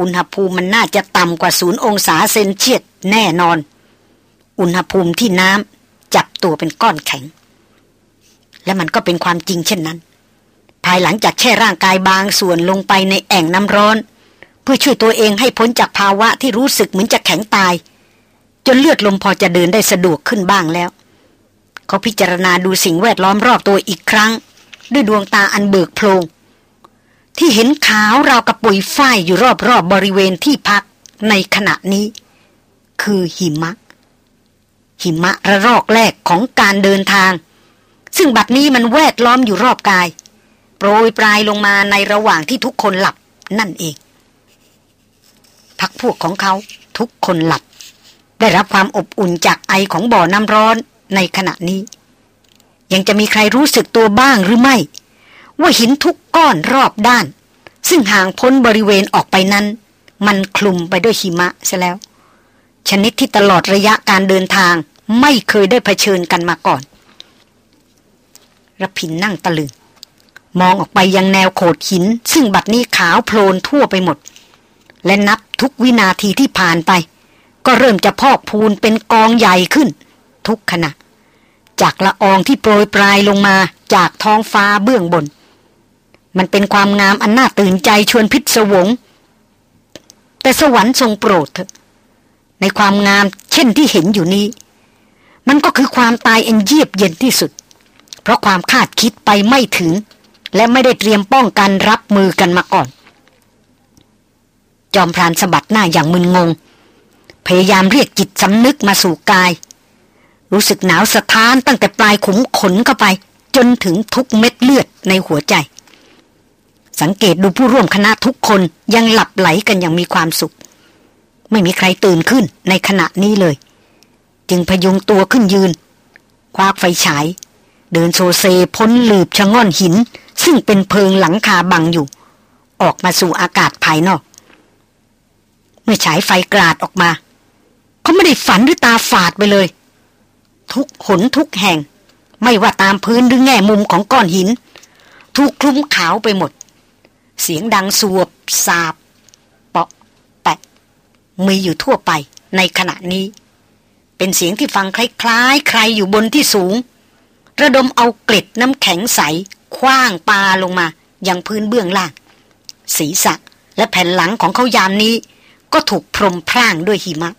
อุณหภูมิมันน่าจะต่ำกว่าศูนย์องศาเซนเชียสแน่นอน อุณหภูมิที่น้ำจับตัวเป็นก้อนแข็ง และมันก็เป็นความจริงเช่นนั้น ภายหลังจากแช่ร่างกายบางส่วนลงไปในแอ่งน้ำร้อน เพื่อช่วยตัวเองให้พ้นจากภาวะที่รู้สึกเหมือนจะแข็งตาย จนเลือดลมพอจะเดินได้สะดวกขึ้นบ้างแล้ว เขาพิจารณาดูสิ่งแวดล้อมรอบตัวอีกครั้ง ด้วยดวงตาอันเบิกโพลงที่เห็นขาวราวกับปุยฝ้ายอยู่รอบๆบบริเวณที่พักในขณะนี้ คือหิมะ หิมะระรอกแรกของการเดินทาง ซึ่งบัดนี้มันแวดล้อมอยู่รอบกาย โปรยปลายลงมาในระหว่างที่ทุกคนหลับนั่นเองพักพวกของเขาทุกคนหลับ ได้รับความอบอุ่นจากไอของบ่อน้ำร้อนในขณะนี้ ยังจะมีใครรู้สึกตัวบ้างหรือไม่ ว่าหินทุกก้อนรอบด้าน ซึ่งห่างพ้นบริเวณออกไปนั้น มันคลุมไปด้วยหิมะซะแล้ว ชนิดที่ตลอดระยะการเดินทางไม่เคยได้เผชิญกันมาก่อนรพินนั่งตะลึง มองออกไปยังแนวโขดหิน ซึ่งบัดนี้ขาวโพลนทั่วไปหมด และนับทุกวินาทีที่ผ่านไป ก็เริ่มจะพอกพูนเป็นกองใหญ่ขึ้น ทุกขณะ จากละอองที่โปรยปลายลงมาจากท้องฟ้าเบื้องบน มันเป็นความงามอันน่าตื่นใจชวนพิศวง แต่สวรรค์ทรงโปรดเถอะในความงามเช่นที่เห็นอยู่นี้ มันก็คือความตายอันเยียบเย็นที่สุด เพราะความคาดคิดไปไม่ถึง และไม่ได้เตรียมป้องกันรับมือกันมาก่อน จอมพรานสะบัดหน้าอย่างมึนงง พยายามเรียกจิตสำนึกมาสู่กาย รู้สึกหนาวสะท้านตั้งแต่ปลายขุมขนเข้าไป จนถึงทุกเม็ดเลือดในหัวใจ สังเกตดูผู้ร่วมคณะทุกคนยังหลับไหลกันอย่างมีความสุข ไม่มีใครตื่นขึ้นในขณะนี้เลย จึงพยุงตัวขึ้นยืน คว้าไฟฉาย เดินโซเซพ้นหลืบชะง่อนหิน ซึ่งเป็นเพิงหลังคาบังอยู่ ออกมาสู่อากาศภายนอก เมื่อฉายไฟกราดออกมา เขาไม่ได้ฝันหรือตาฝาดไปเลย ทุกหนทุกแห่ง ไม่ว่าตามพื้นหรือแง่มุมของก้อนหิน ถูกคลุมขาวไปหมด เสียงดังสวบสาบ เปาะแปะ มีอยู่ทั่วไปในขณะนี้ เป็นเสียงที่ฟังคล้ายๆ ใครอยู่บนที่สูง ระดมเอาเกล็ดน้ำแข็งใสคว้างปาลงมายังพื้นเบื้องล่าง ศีรษะและแผ่นหลังของเขายามนี้ ก็ถูกพรมพร่างด้วยหิมะ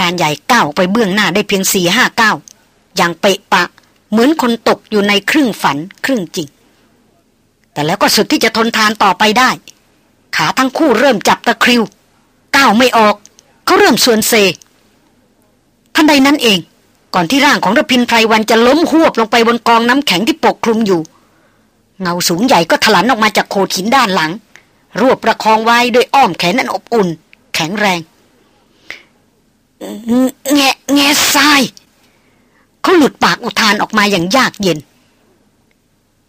รานใหญ่ก้าวไปเบื้องหน้าได้เพียงสี่ห้าก้าวอย่างเปะปะ เหมือนคนตกอยู่ในครึ่งฝันครึ่งจริง แต่แล้วก็สุดที่จะทนทานต่อไปได้ ขาทั้งคู่เริ่มจับตะคริวก้าวไม่ออก เขาเริ่มส่วนเซทันใดนั้นเอง ก่อนที่ร่างของระพินไพรวันจะล้มหวบลงไปบนกองน้ำแข็งที่ปกคลุมอยู่ เงาสูงใหญ่ก็ถลันออกมาจากโขดหินด้านหลัง รวบประคองไว้ด้วยอ้อมแขนอันอบอุ่น แข็งแรง แงะแงะทรายเขาหลุดปากอุทานออกมาอย่างยากเย็น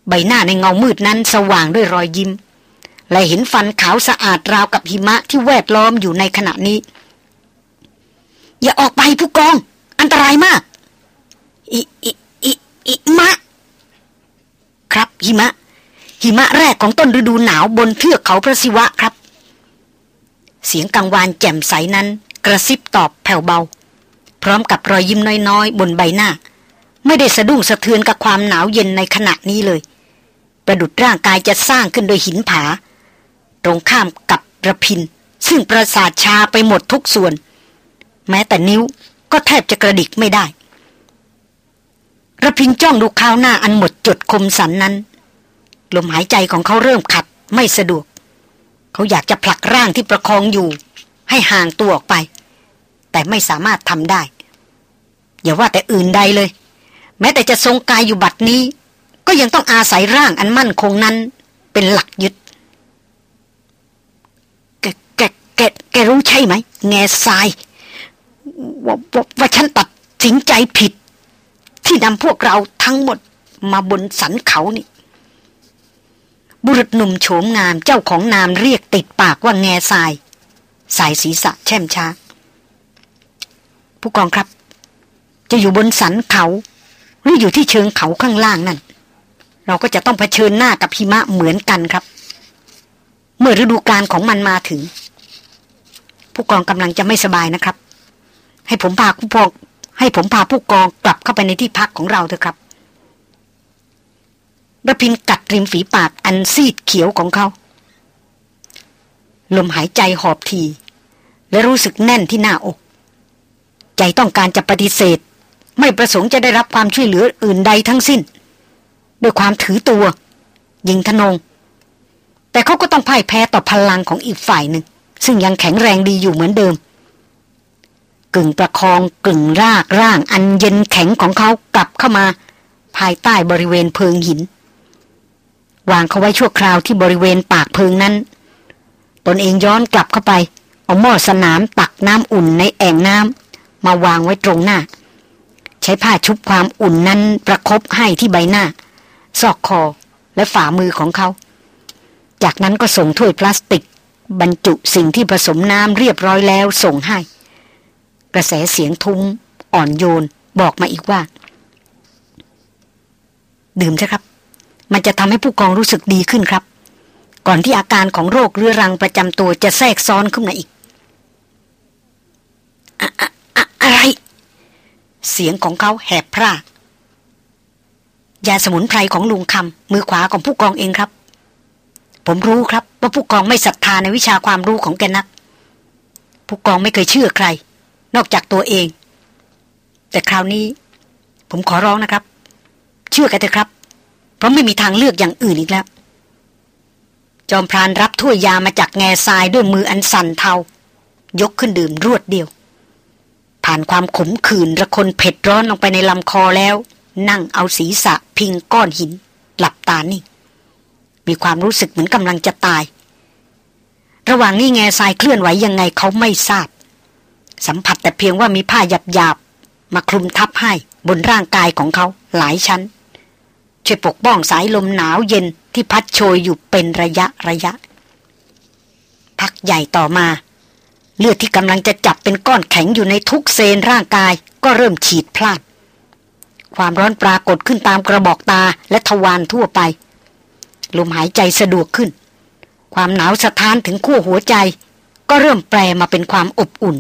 ใบหน้าในเงามืดนั้นสว่างด้วยรอยยิ้ม และเห็นฟันขาวสะอาดราวกับหิมะที่แวดล้อมอยู่ในขณะนี้ อย่าออกไปผู้กอง อันตรายมาก อิอิอิอิมะ ครับหิมะ หิมะแรกของต้นฤดูหนาวบนเทือกเขาพระศิวะครับ เสียงกังวานแจ่มใสนั้น กระซิบตอบแผ่วเบา พร้อมกับรอยยิ้มน้อยๆ บนใบหน้า ไม่ได้สะดุ้งสะเทือนกับความหนาวเย็นในขณะนี้เลย ประดุดร่างกายจะสร้างขึ้นโดยหินผา ตรงข้ามกับระพิน ซึ่งประสาทชาไปหมดทุกส่วน แม้แต่นิ้วก็แทบจะกระดิกไม่ได้ระพินจ้องดูข้าวหน้าอันหมดจดคมสันนั้น ลมหายใจของเขาเริ่มขัดไม่สะดวก เขาอยากจะผลักร่างที่ประคองอยู่ ให้ห่างตัวออกไป แต่ไม่สามารถทำได้ อย่าว่าแต่อื่นใดเลย แม้แต่จะทรงกายอยู่บัดนี้ ก็ยังต้องอาศัยร่างอันมั่นคงนั้น เป็นหลักยึด แกแกแกแกรู้ใช่ไหม แง่ทรายว่าว่าว่าฉันตัดสินใจผิด ที่นำพวกเราทั้งหมดมาบนสันเขานี่บุรุษหนุ่มโฉมงามเจ้าของนามเรียกติดปากว่าแง่ทราย สายศีรษะแช่มช้า ผู้กองครับ จะอยู่บนสันเขา หรืออยู่ที่เชิงเขาข้างล่างนั่น เราก็จะต้องเผชิญหน้ากับหิมะเหมือนกันครับ เมื่อฤดูกาลของมันมาถึง ผู้กองกำลังจะไม่สบายนะครับ ให้ผมพาผู้กองให้ผมพาผู้กองกลับเข้าไปในที่พักของเราเถอะครับระพินกัดริมฝีปากอันซีดเขียวของเขา ลมหายใจหอบที และรู้สึกแน่นที่หน้าอก ใจต้องการจะปฏิเสธ ไม่ประสงค์จะได้รับความช่วยเหลืออื่นใดทั้งสิ้น ด้วยความถือตัวยิงทนง แต่เขาก็ต้องพ่ายแพ้ต่อพลังของอีกฝ่ายหนึ่ง ซึ่งยังแข็งแรงดีอยู่เหมือนเดิม กึ่งประคองกึ่งรากร่างอันเย็นแข็งของเขากลับเข้ามา ภายใต้บริเวณเพิงหินวางเขาไว้ชั่วคราวที่บริเวณปากเพิงนั้น ตนเองย้อนกลับเข้าไป เอาหม้อสนามตักน้ำอุ่นในแอ่งน้ำมาวางไว้ตรงหน้า ใช้ผ้าชุบความอุ่นนั้นประครบให้ที่ใบหน้า ซอกคอและฝ่ามือของเขา จากนั้นก็ส่งถ้วยพลาสติก บรรจุสิ่งที่ผสมน้ำเรียบร้อยแล้วส่งให้ กระแสเสียงทุ้มอ่อนโยนบอกมาอีกว่า ดื่มใช่ครับ มันจะทำให้ผู้กองรู้สึกดีขึ้นครับ ก่อนที่อาการของโรคเรื้อรังประจำตัวจะแทรกซ้อนขึ้นมาอีก อะไร เสียงของเขาแหบพร่ายาสมุนไพรของลุงคำมือขวาของผู้กองเองครับ ผมรู้ครับ ว่าผู้กองไม่ศรัทธาในวิชาความรู้ของแกนัก ผู้กองไม่เคยเชื่อใคร นอกจากตัวเอง แต่คราวนี้ ผมขอร้องนะครับ เชื่อกันเถอะครับ เพราะไม่มีทางเลือกอย่างอื่นอีกแล้ว จอมพรานรับถ้วยยามาจากแง่ทรายด้วยมืออันสั่นเทายกขึ้นดื่มรวดเดียว ผ่านความขมขื่นระคนเผ็ดร้อนลงไปในลำคอแล้ว นั่งเอาศีรษะพิงก้อนหิน หลับตานี่มีความรู้สึกเหมือนกำลังจะตาย ระหว่างนี้แง่ทรายเคลื่อนไหวยังไงเขาไม่ทราบ สัมผัสแต่เพียงว่ามีผ้าหยาบๆมาคลุมทับให้บนร่างกายของเขาหลายชั้นช่วยปกป้องสายลมหนาวเย็นที่พัดโชยอยู่เป็นระยะระยะ พักใหญ่ต่อมา เลือดที่กำลังจะจับเป็นก้อนแข็งอยู่ในทุกเซนร่างกายก็เริ่มฉีดพลาด ความร้อนปรากฏขึ้นตามกระบอกตาและทวารทั่วไป ลมหายใจสะดวกขึ้น ความหนาวสะท้านถึงขั้วหัวใจ ก็เริ่มแปลมาเป็นความอบอุ่น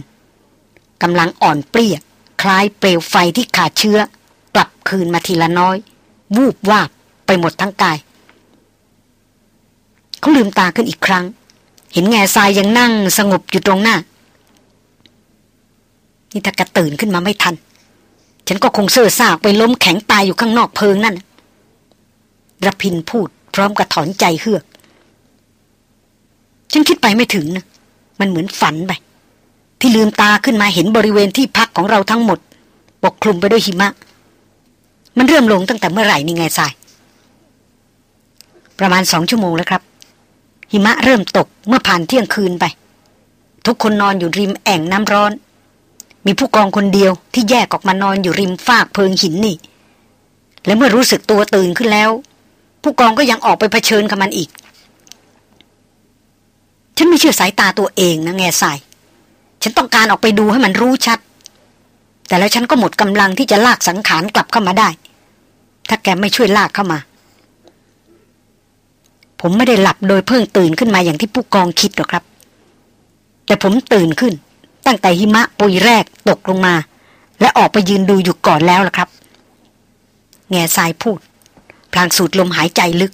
กำลังอ่อนเปรี้ย คล้ายเปลวไฟที่ขาดเชื้อ กลับคืนมาทีละน้อย วูบวาบไปหมดทั้งกาย เขาลืมตาขึ้นอีกครั้ง เห็นแง่ทรายยังนั่งสงบอยู่ตรงหน้า นี่ถ้ากระตื่นขึ้นมาไม่ทัน ฉันก็คงเสื่อซากไปล้มแข็งตายอยู่ข้างนอกเพิงนั่นระพินพูดพร้อมกับถอนใจเฮือก ฉันคิดไปไม่ถึงนะ มันเหมือนฝันไปที่ลืมตาขึ้นมาเห็นบริเวณที่พักของเราทั้งหมด ปกคลุมไปด้วยหิมะ มันเริ่มลงตั้งแต่เมื่อไหร่นี่ไงสาย ประมาณสองชั่วโมงแล้วครับ หิมะเริ่มตกเมื่อผ่านเที่ยงคืนไป ทุกคนนอนอยู่ริมแอ่งน้ำร้อน มีผู้กองคนเดียวที่แยกออกมานอนอยู่ริมฟากเพิงหินนี่ และเมื่อรู้สึกตัวตื่นขึ้นแล้ว ผู้กองก็ยังออกไปเผชิญกับมันอีก ฉันไม่เชื่อสายตาตัวเองนะแง่สายฉันต้องการออกไปดูให้มันรู้ชัด แต่แล้วฉันก็หมดกำลังที่จะลากสังขารกลับเข้ามาได้ ถ้าแกไม่ช่วยลากเข้ามา ผมไม่ได้หลับโดยเพิ่งตื่นขึ้นมาอย่างที่ผู้กองคิดหรอกครับ แต่ผมตื่นขึ้น ตั้งแต่หิมะปุยแรกตกลงมา และออกไปยืนดูอยู่ก่อนแล้วล่ะครับ แง่ทรายพูด พลางสูดลมหายใจลึก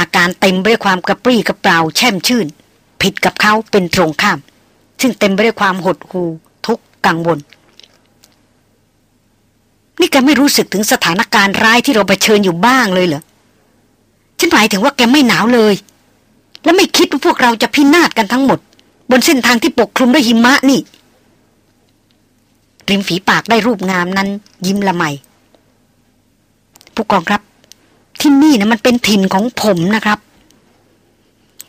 อาการเต็มไปด้วยความกระปรี้กระเปร่าแช่มชื่น ผิดกับเขาเป็นตรงข้าม ซึ่งเต็มไปด้วยความหดหู่ทุกกังวล นี่แกไม่รู้สึกถึงสถานการณ์ร้ายที่เราเผชิญอยู่บ้างเลยเหรอฉันหมายถึงว่าแกไม่หนาวเลย และไม่คิดว่าพวกเราจะพินาศกันทั้งหมด บนเส้นทางที่ปกคลุมด้วยหิมะนี่ริมฝีปากได้รูปงามนั้น ยิ้มละไมผู้กองครับ ที่นี่นะมันเป็นถิ่นของผมนะครับ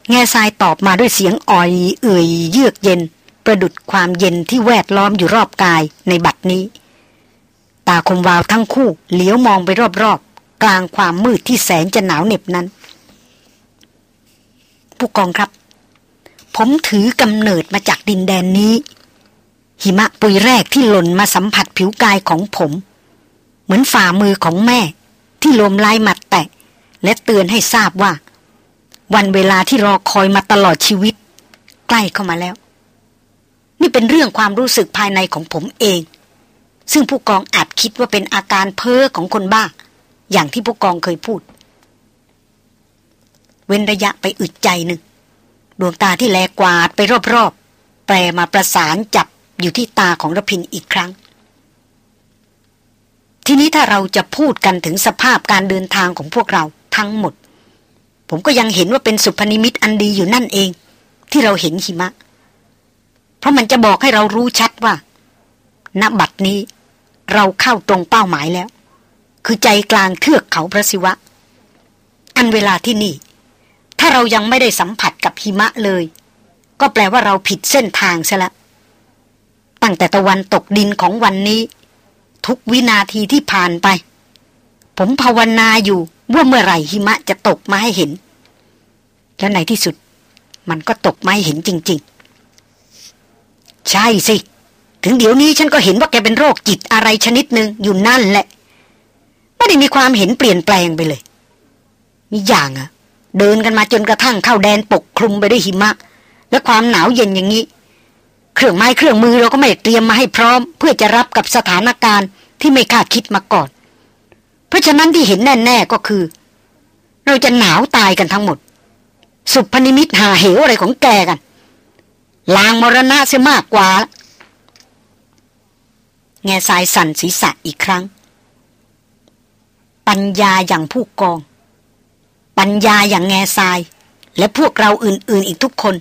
แง่ทรายตอบมาด้วยเสียงอ่อย เอื่อยเยือกเย็น ประดุดความเย็นที่แวดล้อมอยู่รอบกายในบัดนี้ ตาคมวาวทั้งคู่เหลียวมองไปรอบๆ กลางความมืดที่แสนจะหนาวเหน็บนั้น ผู้กองครับ ผมถือกำเนิดมาจากดินแดนนี้ หิมะปุยแรกที่หล่นมาสัมผัสผิวกายของผม เหมือนฝ่ามือของแม่ ที่ลมลายมัดแตะ และเตือนให้ทราบว่า วันเวลาที่รอคอยมาตลอดชีวิต ใกล้เข้ามาแล้ว นี่เป็นเรื่องความรู้สึกภายในของผมเอง ซึ่งผู้กองอาจคิดว่าเป็นอาการเพ้อของคนบ้า อย่างที่ผู้กองเคยพูด เว้นระยะไปอึดใจหนึ่ง ดวงตาที่แลกวาดไปรอบๆ แปรมาประสานจับอยู่ที่ตาของรพินอีกครั้ง ทีนี้ถ้าเราจะพูดกันถึงสภาพการเดินทางของพวกเราทั้งหมด ผมก็ยังเห็นว่าเป็นสุพนิมิตอันดีอยู่นั่นเอง ที่เราเห็นหิมะ เพราะมันจะบอกให้เรารู้ชัดว่าณบัดนี้เราเข้าตรงเป้าหมายแล้ว คือใจกลางเทือกเขาพระศิวะ อันเวลาที่นี่ ถ้าเรายังไม่ได้สัมผัสกับหิมะเลย ก็แปลว่าเราผิดเส้นทางซะละ ตั้งแต่ตะวันตกดินของวันนี้ ทุกวินาทีที่ผ่านไป ผมภาวนาอยู่ว่าเมื่อไหร่หิมะจะตกมาให้เห็น แล้วในที่สุด มันก็ตกมาให้เห็นจริง ๆ ใช่สิ ถึงเดี๋ยวนี้ฉันก็เห็นว่าแกเป็นโรคจิตอะไรชนิดหนึ่งอยู่นั่นแหละ ไม่ได้มีความเห็นเปลี่ยนแปลงไปเลย มีอย่างอะ เดินกันมาจนกระทั่งเข้าแดนปกคลุมไปด้วยหิมะ และความหนาวเย็นอย่างนี้ เครื่องไม้เครื่องมือเราก็ไม่เตรียมมาให้พร้อม เพื่อจะรับกับสถานการณ์ที่ไม่คาดคิดมาก่อน เพราะฉะนั้นที่เห็นแน่ๆก็คือ เราจะหนาวตายกันทั้งหมด สุพนิมิตหาเหวอะไรของแกกันลางมรณะเสียมากกว่า แง่สายสั่นศีรษะอีกครั้ง ปัญญาอย่างผู้กอง ปัญญาอย่างแง่ทราย และพวกเราอื่นๆอีกทุกคน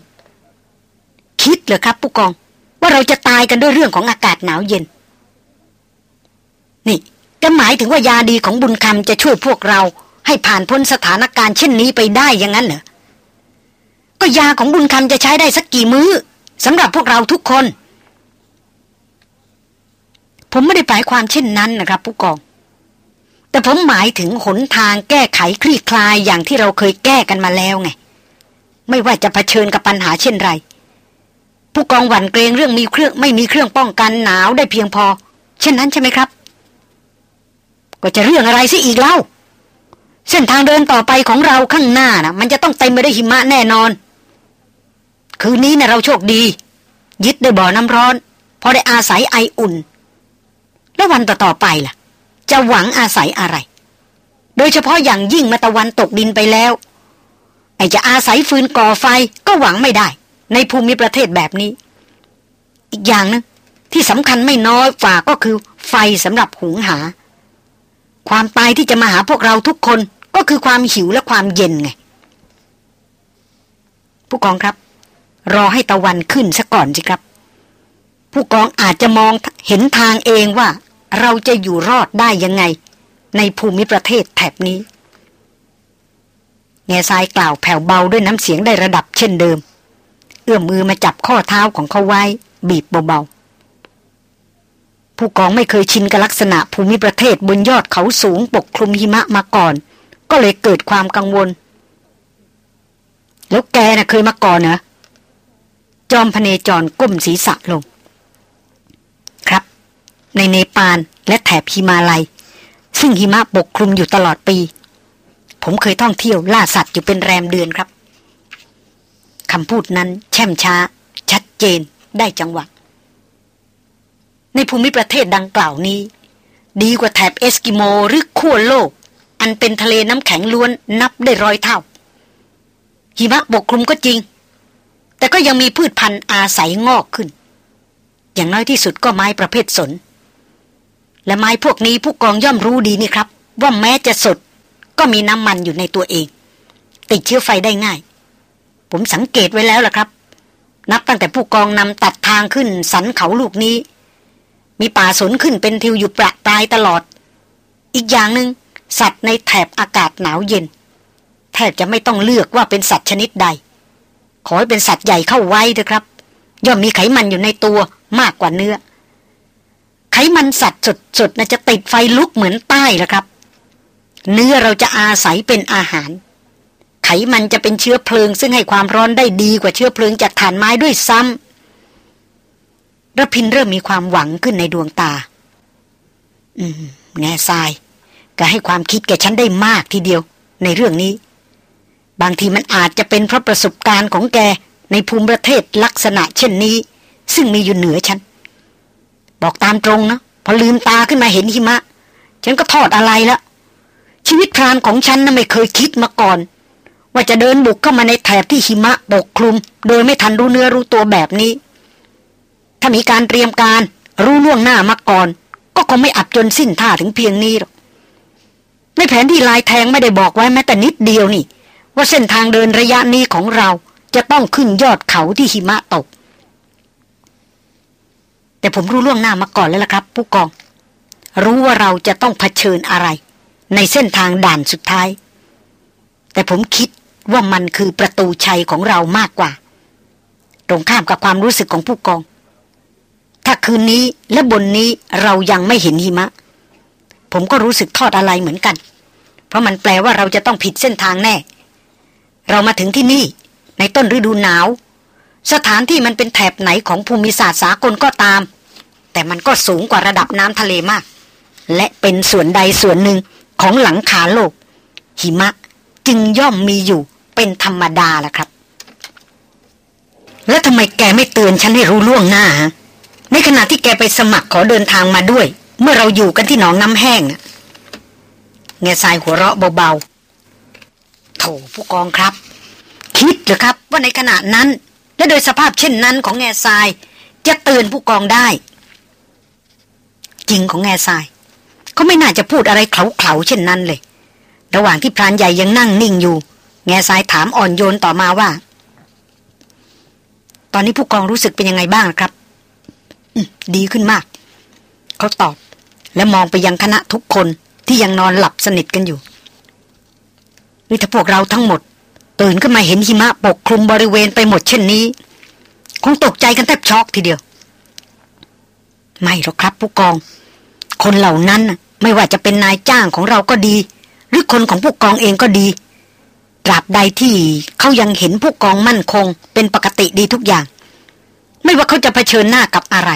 คิดเหรอครับผู้กอง ว่าเราจะตายกันด้วยเรื่องของอากาศหนาวเย็น นี่ก็หมายถึงว่ายาดีของบุญคำจะช่วยพวกเรา ให้ผ่านพ้นสถานการณ์เช่นนี้ไปได้อย่างนั้นเหรอก็ยาของบุญคำจะใช้ได้สักกี่มื้อสำหรับพวกเราทุกคน ผมไม่ได้หมายความเช่นนั้นนะครับผู้กอง แต่ผมหมายถึงหนทางแก้ไขคลี่คลายอย่างที่เราเคยแก้กันมาแล้วไง ไม่ว่าจะะเผชิญกับปัญหาเช่นไร ผู้กองหวั่นเกรงเรื่องมีเครื่องไม่มีเครื่องป้องกันหนาวได้เพียงพอ เช่นนั้นใช่ไหมครับ ก็จะเรื่องอะไรสิอีกเล่า เส้นทางเดินต่อไปของเราข้างหน้านะมันจะต้องเต็มไปด้วยหิมะแน่นอน คืนนี้นะเราโชคดี ยึดด้วยบ่อน้ำร้อนพอได้อาศัยไออุ่น แล้ววันต่อๆไปล่ะ จะหวังอาศัยอะไร โดยเฉพาะอย่างยิ่งมาตะวันตกดินไปแล้ว ไอจะอาศัยฟืนก่อไฟก็หวังไม่ได้ ในภูมิประเทศแบบนี้ อีกอย่างนึงที่สำคัญไม่น้อยฝ่าก็คือไฟสำหรับหุงหา ความตายที่จะมาหาพวกเราทุกคนก็คือความหิวและความเย็นไง ผู้กองครับ รอให้ตะวันขึ้นซะก่อนสิครับ ผู้กองอาจจะมองเห็นทางเองว่า เราจะอยู่รอดได้ยังไง ในภูมิประเทศแถบนี้แง่ทรายกล่าวแผ่วเบาด้วยน้ำเสียงได้ระดับเช่นเดิม เอื้อมมือมาจับข้อเท้าของเขาไว้ บีบเบาๆ ผู้กองไม่เคยชินกับลักษณะภูมิประเทศบนยอดเขาสูงปกคลุมหิมะมาก่อน ก็เลยเกิดความกังวล แล้วแกนะ่ะเคยมาก่อนเหรอจอมพเนจรก้มศีรษะลง ในเนปาลและแถบฮิมาลัย ซึ่งหิมะปกคลุมอยู่ตลอดปี ผมเคยท่องเที่ยวล่าสัตว์อยู่เป็นแรมเดือนครับคำพูดนั้นแช่มช้า ชัดเจนได้จังหวะ ในภูมิประเทศดังกล่าวนี้ ดีกว่าแถบเอสกิโมหรือขั้วโลก อันเป็นทะเลน้ำแข็งล้วนนับได้ร้อยเท่า หิมะปกคลุมก็จริง แต่ก็ยังมีพืชพันธุ์อาศัยงอกขึ้น อย่างน้อยที่สุดก็ไม้ประเภทสน และไม้พวกนี้ผู้กองย่อมรู้ดีนี่ครับ ว่าแม้จะสดก็มีน้ำมันอยู่ในตัวเอง ติดเชื้อไฟได้ง่าย ผมสังเกตไว้แล้วล่ะครับ นับตั้งแต่ผู้กองนำตัดทางขึ้นสันเขาลูกนี้ มีป่าสนขึ้นเป็นทิวอยู่ประปลายตลอด อีกอย่างหนึง่งสัตว์ในแถบอากาศหนาวเย็น แทบจะไม่ต้องเลือกว่าเป็นสัตว์ชนิดใด ขอให้เป็นสัตว์ใหญ่เข้าไว้เถอะครับ ย่อมมีไขมันอยู่ในตัวมากกว่าเนื้อ ไขมันสัตว์สดๆน่าจะติดไฟลุกเหมือนใต้ละครับ เนื้อเราจะอาศัยเป็นอาหาร ไขมันจะเป็นเชื้อเพลิง ซึ่งให้ความร้อนได้ดีกว่าเชื้อเพลิงจากถ่านไม้ด้วยซ้ำระพินเริ่มมีความหวังขึ้นในดวงตา อืม แง่ทราย ก็ให้ความคิดแก่ฉันได้มากทีเดียว ในเรื่องนี้ บางทีมันอาจจะเป็นเพราะประสบการณ์ของแกในภูมิประเทศลักษณะเช่นนี้ ซึ่งมีอยู่เหนือฉัน บอกตามตรงนะพอลืมตาขึ้นมาเห็นหิมะ ฉันก็ทอดอะไรละชีวิตพรานของฉันน่ะไม่เคยคิดมาก่อน ว่าจะเดินบุกเข้ามาในแถบที่หิมะปกคลุม โดยไม่ทันรู้เนื้อรู้ตัวแบบนี้ ถ้ามีการเตรียมการรู้ล่วงหน้ามาก่อน ก็คงไม่อับจนสิ้นท่าถึงเพียงนี้หรอกในแผนที่ลายแทงไม่ได้บอกไว้แม้แต่นิดเดียวนี่ ว่าเส้นทางเดินระยะนี้ของเราจะต้องขึ้นยอดเขาที่หิมะตก แต่ผมรู้ล่วงหน้ามาก่อนแล้วล่ะครับ ผู้กอง รู้ว่าเราจะต้องเผชิญอะไร ในเส้นทางด่านสุดท้าย แต่ผมคิดว่ามันคือประตูชัยของเรามากกว่า ตรงข้ามกับความรู้สึกของผู้กอง ถ้าคืนนี้และบนนี้เรายังไม่เห็นหิมะ ผมก็รู้สึกทอดอะไรเหมือนกัน เพราะมันแปลว่าเราจะต้องผิดเส้นทางแน่ เรามาถึงที่นี่ ในต้นฤดูหนาว สถานที่มันเป็นแถบไหนของภูมิศาสตร์สากลก็ตาม แต่มันก็สูงกว่าระดับน้ำทะเลมาก และเป็นส่วนใดส่วนหนึ่งของหลังคาโลก หิมะจึงย่อมมีอยู่เป็นธรรมดาล่ะครับ แล้วทำไมแกไม่เตือนฉันให้รู้ล่วงหน้าฮะในขณะที่แกไปสมัครขอเดินทางมาด้วย เมื่อเราอยู่กันที่หนองน้ำแห้งนะเงาทรายหัวเราะเบาๆโถผู้กองครับ คิดหรือครับว่าในขณะนั้น และโดยสภาพเช่นนั้นของแง่ทราย จะเตือนผู้กองได้ จริงของแง่ทรายเขาไม่น่าจะพูดอะไรเขาๆเช่นนั้นเลย ระหว่างที่พรานใหญ่ยังนั่งนิ่งอยู่ แง่ทรายถามอ่อนโยนต่อมาว่า ตอนนี้ผู้กองรู้สึกเป็นยังไงบ้างครับดีขึ้นมาก เขาตอบ และมองไปยังคณะทุกคนที่ยังนอนหลับสนิทกันอยู่นี่ถ้าพวกเราทั้งหมด ตื่นขึ้นมาเห็นหิมะปกคลุมบริเวณไปหมดเช่นนี้ คงตกใจกันแทบช็อกทีเดียว ไม่หรอกครับผู้กอง คนเหล่านั้นไม่ว่าจะเป็นนายจ้างของเราก็ดี หรือคนของผู้กองเองก็ดีตราบใดที่เขายังเห็นผู้กองมั่นคง เป็นปกติดีทุกอย่าง ไม่ว่าเขาจะเผชิญหน้ากับอะไร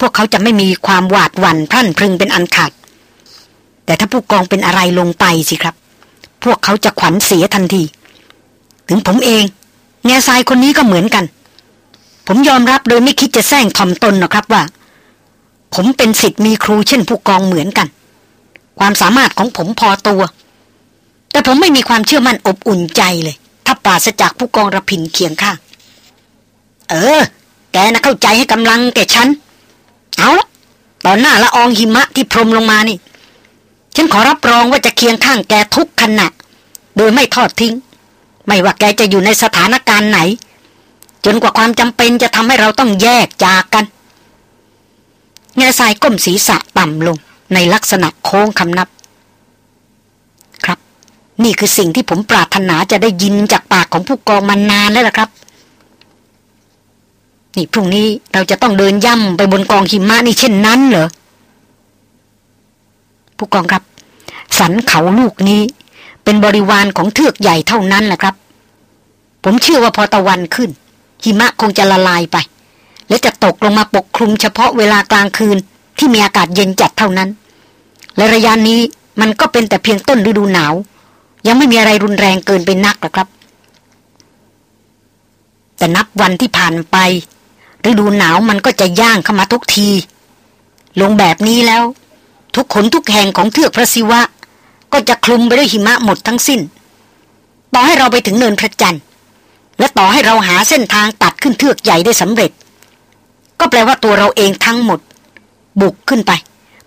พวกเขาจะไม่มีความหวาดหวั่นพรั่นพรึงเป็นอันขาด แต่ถ้าผู้กองเป็นอะไรลงไปสิครับ พวกเขาจะขวัญเสียทันที ถึงผมเองแง่ทรายคนนี้ก็เหมือนกัน ผมยอมรับโดยไม่คิดจะแซงถ่อมตนนะครับว่า ผมเป็นสิทธิ์มีครูเช่นผู้กองเหมือนกัน ความสามารถของผมพอตัว แต่ผมไม่มีความเชื่อมั่นอบอุ่นใจเลย ถ้าปราศจากผู้กองระพินเคียงข้างเออ แกนะเข้าใจให้กำลังแกฉัน เอาละตอนหน้าละอองหิมะที่พรมลงมานี่ ฉันขอรับรองว่าจะเคียงข้างแกทุกขณะ โดยไม่ทอดทิ้ง ไม่ว่าแกจะอยู่ในสถานการณ์ไหน จนกว่าความจำเป็นจะทำให้เราต้องแยกจากกันเงาทรายก้มศีรษะต่ำลงในลักษณะโค้งคำนับ ครับ นี่คือสิ่งที่ผมปรารถนาจะได้ยินจากปากของผู้กองมานานแล้วล่ะครับ นี่พรุ่งนี้เราจะต้องเดินย่ำไปบนกองหิมะนี่เช่นนั้นเหรอผู้กองครับ สันเขาลูกนี้ เป็นบริวารของเทือกใหญ่เท่านั้นแหละครับ ผมเชื่อว่าพอตะวันขึ้น หิมะคงจะละลายไป และจะตกลงมาปกคลุมเฉพาะเวลากลางคืนที่มีอากาศเย็นจัดเท่านั้น และระยะนี้มันก็เป็นแต่เพียงต้นฤดูหนาว ยังไม่มีอะไรรุนแรงเกินไปนักหรอกครับ แต่นับวันที่ผ่านไปฤดูหนาวมันก็จะย่างเข้ามาทุกที ลงแบบนี้แล้ว ทุกขนทุกแห่งของเทือกพระศิวะ ก็จะคลุมไปด้วยหิมะหมดทั้งสิ้น ต่อให้เราไปถึงเนินพระจันทร์ และต่อให้เราหาเส้นทางตัดขึ้นเทือกใหญ่ได้สำเร็จ ก็แปลว่าตัวเราเองทั้งหมด บุกขึ้นไป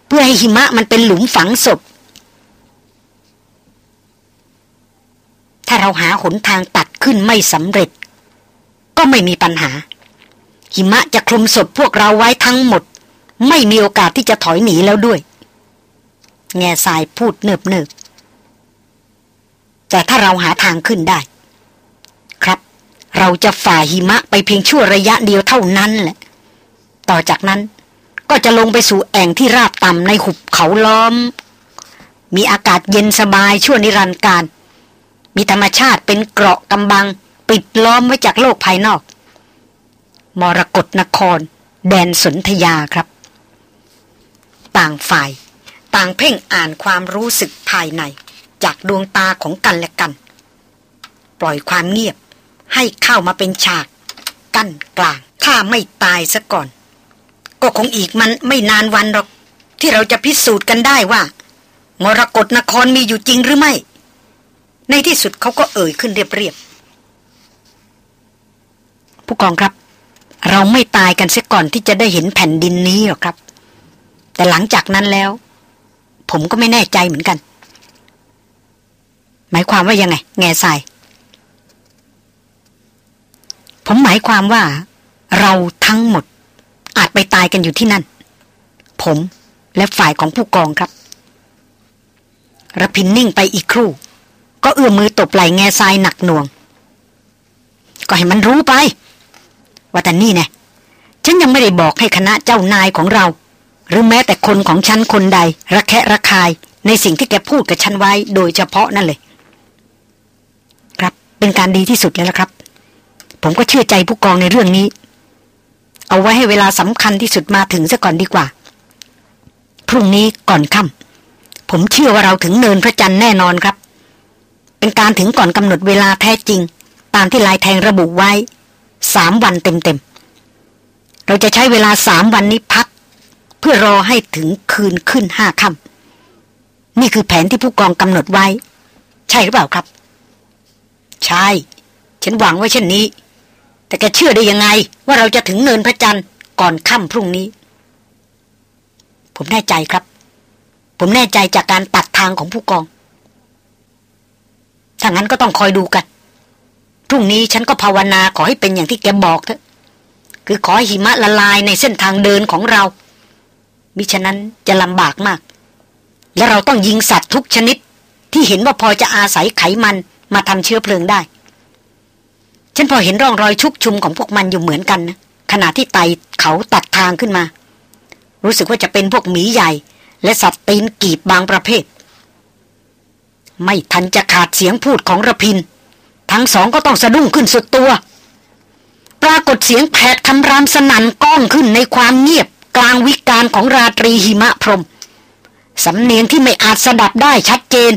เพื่อให้หิมะมันเป็นหลุมฝังศพ ถ้าเราหาหนทางตัดขึ้นไม่สำเร็จ ก็ไม่มีปัญหา หิมะจะคลุมศพพวกเราไว้ทั้งหมด ไม่มีโอกาสที่จะถอยหนีแล้วด้วย แง่สายพูดเนิบเนิบแต่ถ้าเราหาทางขึ้นได้ ครับ เราจะฝ่าหิมะไปเพียงชั่วระยะเดียวเท่านั้นแหละ ต่อจากนั้นก็จะลงไปสู่แอ่งที่ราบต่ำในหุบเขาล้อม มีอากาศเย็นสบายชั่วนิรันดร์การ มีธรรมชาติเป็นเกราะกำบัง ปิดล้อมไว้จากโลกภายนอก มรกรนคร แดนสนธยาครับ ต่างฝ่าย ต่างเพ่งอ่านความรู้สึกภายใน จากดวงตาของกันและกัน ปล่อยความเงียบ ให้เข้ามาเป็นฉาก กั้นกลาง ถ้าไม่ตายซะก่อน ก็คงอีกมันไม่นานวันหรอก ที่เราจะพิสูจน์กันได้ว่ามรกรนครมีอยู่จริงหรือไม่ ในที่สุดเขาก็เอ่ยขึ้นเรียบๆผู้กองครับ เราไม่ตายกันเสียก่อนที่จะได้เห็นแผ่นดินนี้หรอกครับ แต่หลังจากนั้นแล้ว ผมก็ไม่แน่ใจเหมือนกัน หมายความว่ายังไง แง่ทราย ผมหมายความว่า เราทั้งหมด อาจไปตายกันอยู่ที่นั่น ผมและฝ่ายของผู้กองครับระพินนิ่งไปอีกครู่ ก็เอื้อมมือตบไหล่แง่ทรายหนักหน่วง ก็ให้มันรู้ไป ว่าแต่นี่แน่ฉันยังไม่ได้บอกให้คณะเจ้านายของเรา หรือแม้แต่คนของฉันคนใดระแคะระคายในสิ่งที่แกพูดกับฉันไว้โดยเฉพาะนั่นเลย ครับเป็นการดีที่สุดแล้วละครับ ผมก็เชื่อใจผู้กองในเรื่องนี้ เอาไว้ให้เวลาสำคัญที่สุดมาถึงซะก่อนดีกว่า พรุ่งนี้ก่อนค่ำผมเชื่อว่าเราถึงเนินพระจันทร์แน่นอนครับ เป็นการถึงก่อนกำหนดเวลาแท้จริง ตามที่ลายแทงระบุไว้สามวันเต็มๆเราจะใช้เวลาสามวันนี้พัก เพื่อรอให้ถึงคืนขึ้นห้าค่ำนี่คือแผนที่ผู้กองกำหนดไว้ ใช่หรือเปล่าครับ ใช่ ฉันหวังไว้เช่นนี้ แต่แกเชื่อได้ยังไง ว่าเราจะถึงเนินพระจันทร์ก่อนค่ำพรุ่งนี้ ผมแน่ใจครับ ผมแน่ใจจากการตัดทางของผู้กองถ้างั้นก็ต้องคอยดูกัน พรุ่งนี้ฉันก็ภาวนาขอให้เป็นอย่างที่แกบอกเถอะ คือขอหิมะละลายในเส้นทางเดินของเรา มิฉะนั้นจะลำบากมาก และเราต้องยิงสัตว์ทุกชนิด ที่เห็นว่าพอจะอาศัยไขมันมาทำเชื้อเพลิงได้ ฉันพอเห็นร่องรอยชุกชุมของพวกมันอยู่เหมือนกันนะขณะที่ไต่เขาตัดทางขึ้นมา รู้สึกว่าจะเป็นพวกหมีใหญ่ และสัตว์ตีนกีบบางประเภท ไม่ทันจะขาดเสียงพูดของระพิน ทั้งสองก็ต้องสะดุ้งขึ้นสุดตัว ปรากฏเสียงแผดคำรามสนั่นก้องขึ้นในความเงียบ ลางวิกาลของราตรีหิมะพรม สำเนียงที่ไม่อาจสดับได้ชัดเจน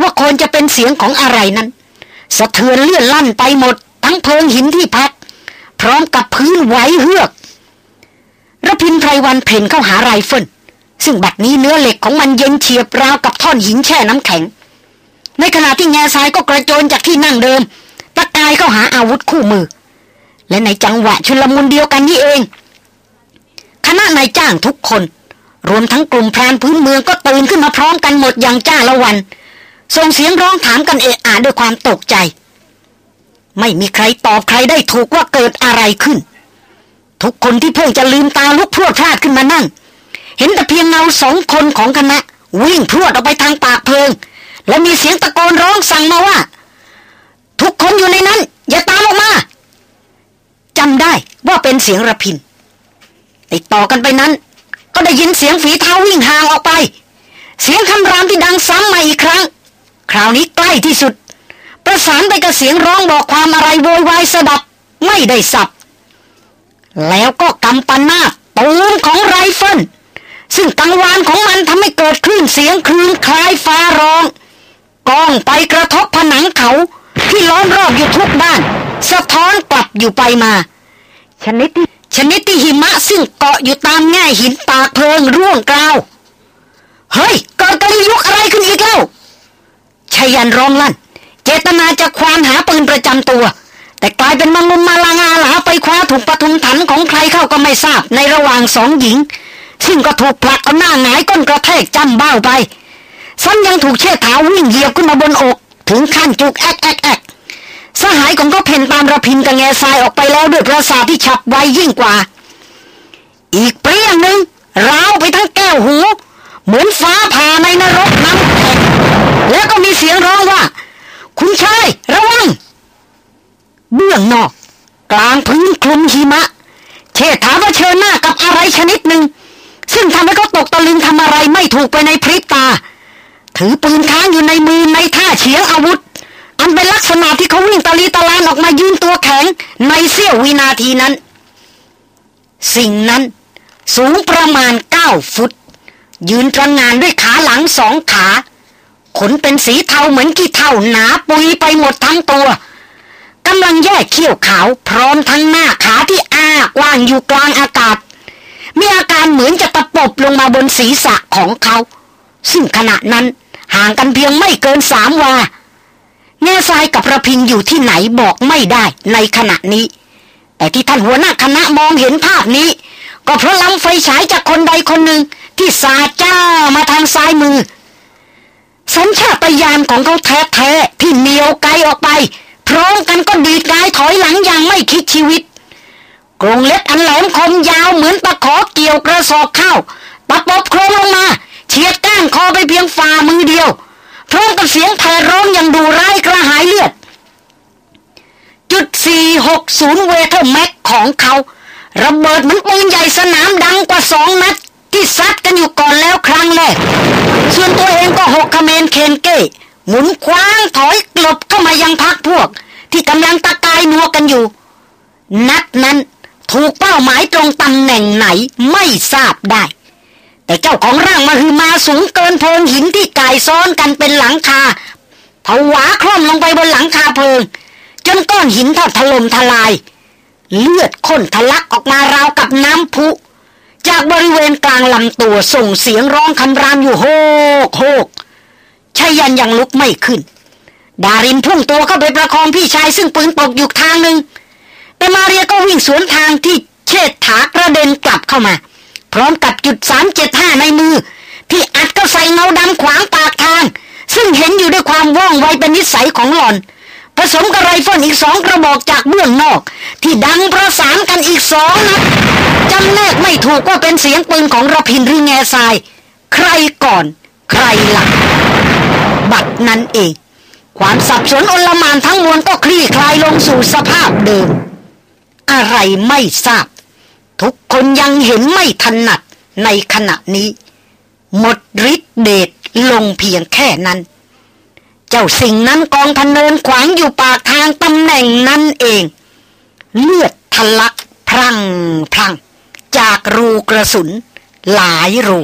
ว่าควรจะเป็นเสียงของอะไรนั้น สะเทือนเลื่อนลั่นไปหมด ทั้งเพิงหินที่พัก พร้อมกับพื้นไหวเฮือกระพินไพรวันเพ่นเข้าหาไรเฟิลซึ่งบัดนี้เนื้อเหล็กของมันเย็นเฉียบราวกับท่อนหินแช่น้ำแข็ง ในขณะที่แง่ทรายก็กระโจนจากที่นั่งเดิมตะกายเข้าหาอาวุธคู่มือ และในจังหวะชุลมุนเดียวกันนี้เอง ณะนายจ้างทุกคน รวมทั้งกลุ่มพรานพื้นเมืองก็ตื่นขึ้นมาพร้อมกันหมดอย่างจ้าละวัน ส่งเสียงร้องถามกันเอะอะด้วยความตกใจ ไม่มีใครตอบใครได้ถูกว่าเกิดอะไรขึ้น ทุกคนที่เพิ่งจะลืมตาลุกพรวดพลาดขึ้นมานั่ง เห็นแต่เพียงเงาสองคนของคณะ วิ่งพรวดออกไปทางปากเพลิง และมีเสียงตะโกนร้องสั่งมาว่า ทุกคนอยู่ในนั้น อย่าตามออกมาจำได้ว่าเป็นเสียงระพิน ติดต่อกันไปนั้น ก็ได้ยินเสียงฝีเท้าวิ่งห่างออกไป เสียงคำรามที่ดังซ้ำมาอีกครั้ง คราวนี้ใกล้ที่สุด ประสานไปกับเสียงร้องบอกความอะไรโวยวายสะดับไม่ได้สับ แล้วก็กำปันหน้าตูมของไรเฟิลซึ่งกังวานของมันทำให้เกิดคลื่นเสียงคลื่นคล้ายฟ้าร้องก้องไปกระทบผนังเขาที่ล้อมรอบอยู่ทุกด้าน สะท้อนกลับอยู่ไปมา ชนิดที่ ชนิดที่หิมะซึ่งเกาะอยู่ตามแง่หินปากเพลิงร่วงกลาว เฮ้ยเกิดกระยุกอะไรขึ้นอีกแล้วชายันร้องลั่น เจตนาจะควานหาปืนประจำตัว แต่กลายเป็นมังุมมาลางาหลาไปคว้าถูกปะทุงถันของใครเข้าก็ไม่ทราบในระหว่างสองหญิง ซึ่งก็ถูกผลักเอาหน้าหงายก้นกระแทกจำเบ้าไปซ้ำยังถูกเชี่ยถาวิ่งเหยียบขึ้นมาบนอก ถึงขั้นจุกแอกแอกแอก สหายของก็เพ่นตามระพินกับแง่ทรายออกไปแล้วด้วยประสาทที่ฉับไวยิ่งกว่า อีกเปรี้ยงหนึ่งร้าวไปทั้งแก้วหู เหมือนฟ้าผ่าในนรกน้ำแตกแล้วก็มีเสียงร้องว่า คุณชายระวัง เบื้องนอก กลางพื้นคลุมหิมะ เชษฐาเผชิญหน้ากับอะไรชนิดหนึ่ง ซึ่งทำให้เขาตกตะลึงทำอะไรไม่ถูกไปในพริบตา ถือปืนค้างอยู่ในมือในท่าเฉียงอาวุธ อันเป็นลักษณะที่เขาวิ่งตะลีตะลานออกมายืนตัวแข็งในเสี้ยววินาทีนั้น สิ่งนั้นสูงประมาณเก้าฟุต ยืนตระงานด้วยขาหลังสองขา ขนเป็นสีเทาเหมือนกี่เท่าหนาปุยไปหมดทั้งตัวกำลังแยกเขี้ยวขาวพร้อมทั้งหน้าขาที่อ้ากว้างอยู่กลางอากาศ มีอาการเหมือนจะตะปบลงมาบนศีรษะของเขา ซึ่งขณะนั้นห่างกันเพียงไม่เกินสามวา แง่ทรายกับระพินอยู่ที่ไหนบอกไม่ได้ในขณะนี้ แต่ที่ท่านหัวหน้าคณะมองเห็นภาพนี้ ก็เพราะลำไฟฉายจากคนใดคนหนึ่งที่สาเจ้ามาทางซ้ายมือ สัญชาตญาณของเขาแท้ๆที่เหนียวไกลออกไป พร้อมกันก็ดีดกายถอยหลังอย่างไม่คิดชีวิตกรงเล็บอันแหลมคมยาวเหมือนตะขอเกี่ยวกระสอบข้าวตะปบโครงลงมาเฉียดก้านคอไปเพียงฝ่ามือเดียว พร้อมกับเสียงแผ่ร้องอย่างดูร้ายกระหายเลือด จุด 460 เวเทอร์แม็กของเขา ระเบิดเหมือนปืนใหญ่สนามดังกว่าสองนัด ที่ซัดกันอยู่ก่อนแล้วครั้งแรก ส่วนตัวเองก็หกคเมนเคนเก้ หมุนคว้างถอยกลบเข้ามายังพักพวก ที่กำลังตะกายนัวกันอยู่ นัดนั้นถูกเป้าหมายตรงตำแหน่งไหนไม่ทราบได้ แต่เจ้าของร่างมาคือมาสูงเกินโพงหินที่กายซ้อนกันเป็นหลังคาผวาคล่อมลงไปบนหลังคาเพลิง จนก้อนหินถ้าถล่มทลาย เลือดข้นทะลักออกมาราวกับน้ำพุ จากบริเวณกลางลำตัวส่งเสียงร้องคำรามอยู่โฮกโฮกชายันยังลุกไม่ขึ้น ดารินพุ่งตัวเข้าไปประคองพี่ชายซึ่งปืนตกอยู่ทางหนึ่งแต่มาเรียก็วิ่งสวนทางที่เชิดถากระเด็นกลับเข้ามา พร้อมกับจุดสามเจ็ดห้าในมือ ที่อัดก็ใส่เงาดำขวางปากทาง ซึ่งเห็นอยู่ด้วยความว่องไวเป็นนิสัยของหล่อน ผสมกับไรเฟิลอีกสองกระบอกจากเบื้องนอก ที่ดังประสานกันอีกสองนัดจำแนกไม่ถูกว่าเป็นเสียงปืนของระพินหรือแง่ทราย ใครก่อน ใครหลังบัดนั้นเองความสับสนอลมานทั้งมวลก็คลี่คลายลงสู่สภาพเดิม อะไรไม่ทราบ ทุกคนยังเห็นไม่ถนัดในขณะนี้ หมดฤทธิ์เดชลงเพียงแค่นั้น เจ้าสิ่งนั้นกองพันเนินขวางอยู่ปากทางตำแหน่งนั้นเอง เลือดทะลักพรังพรังจากรูกระสุนหลายรู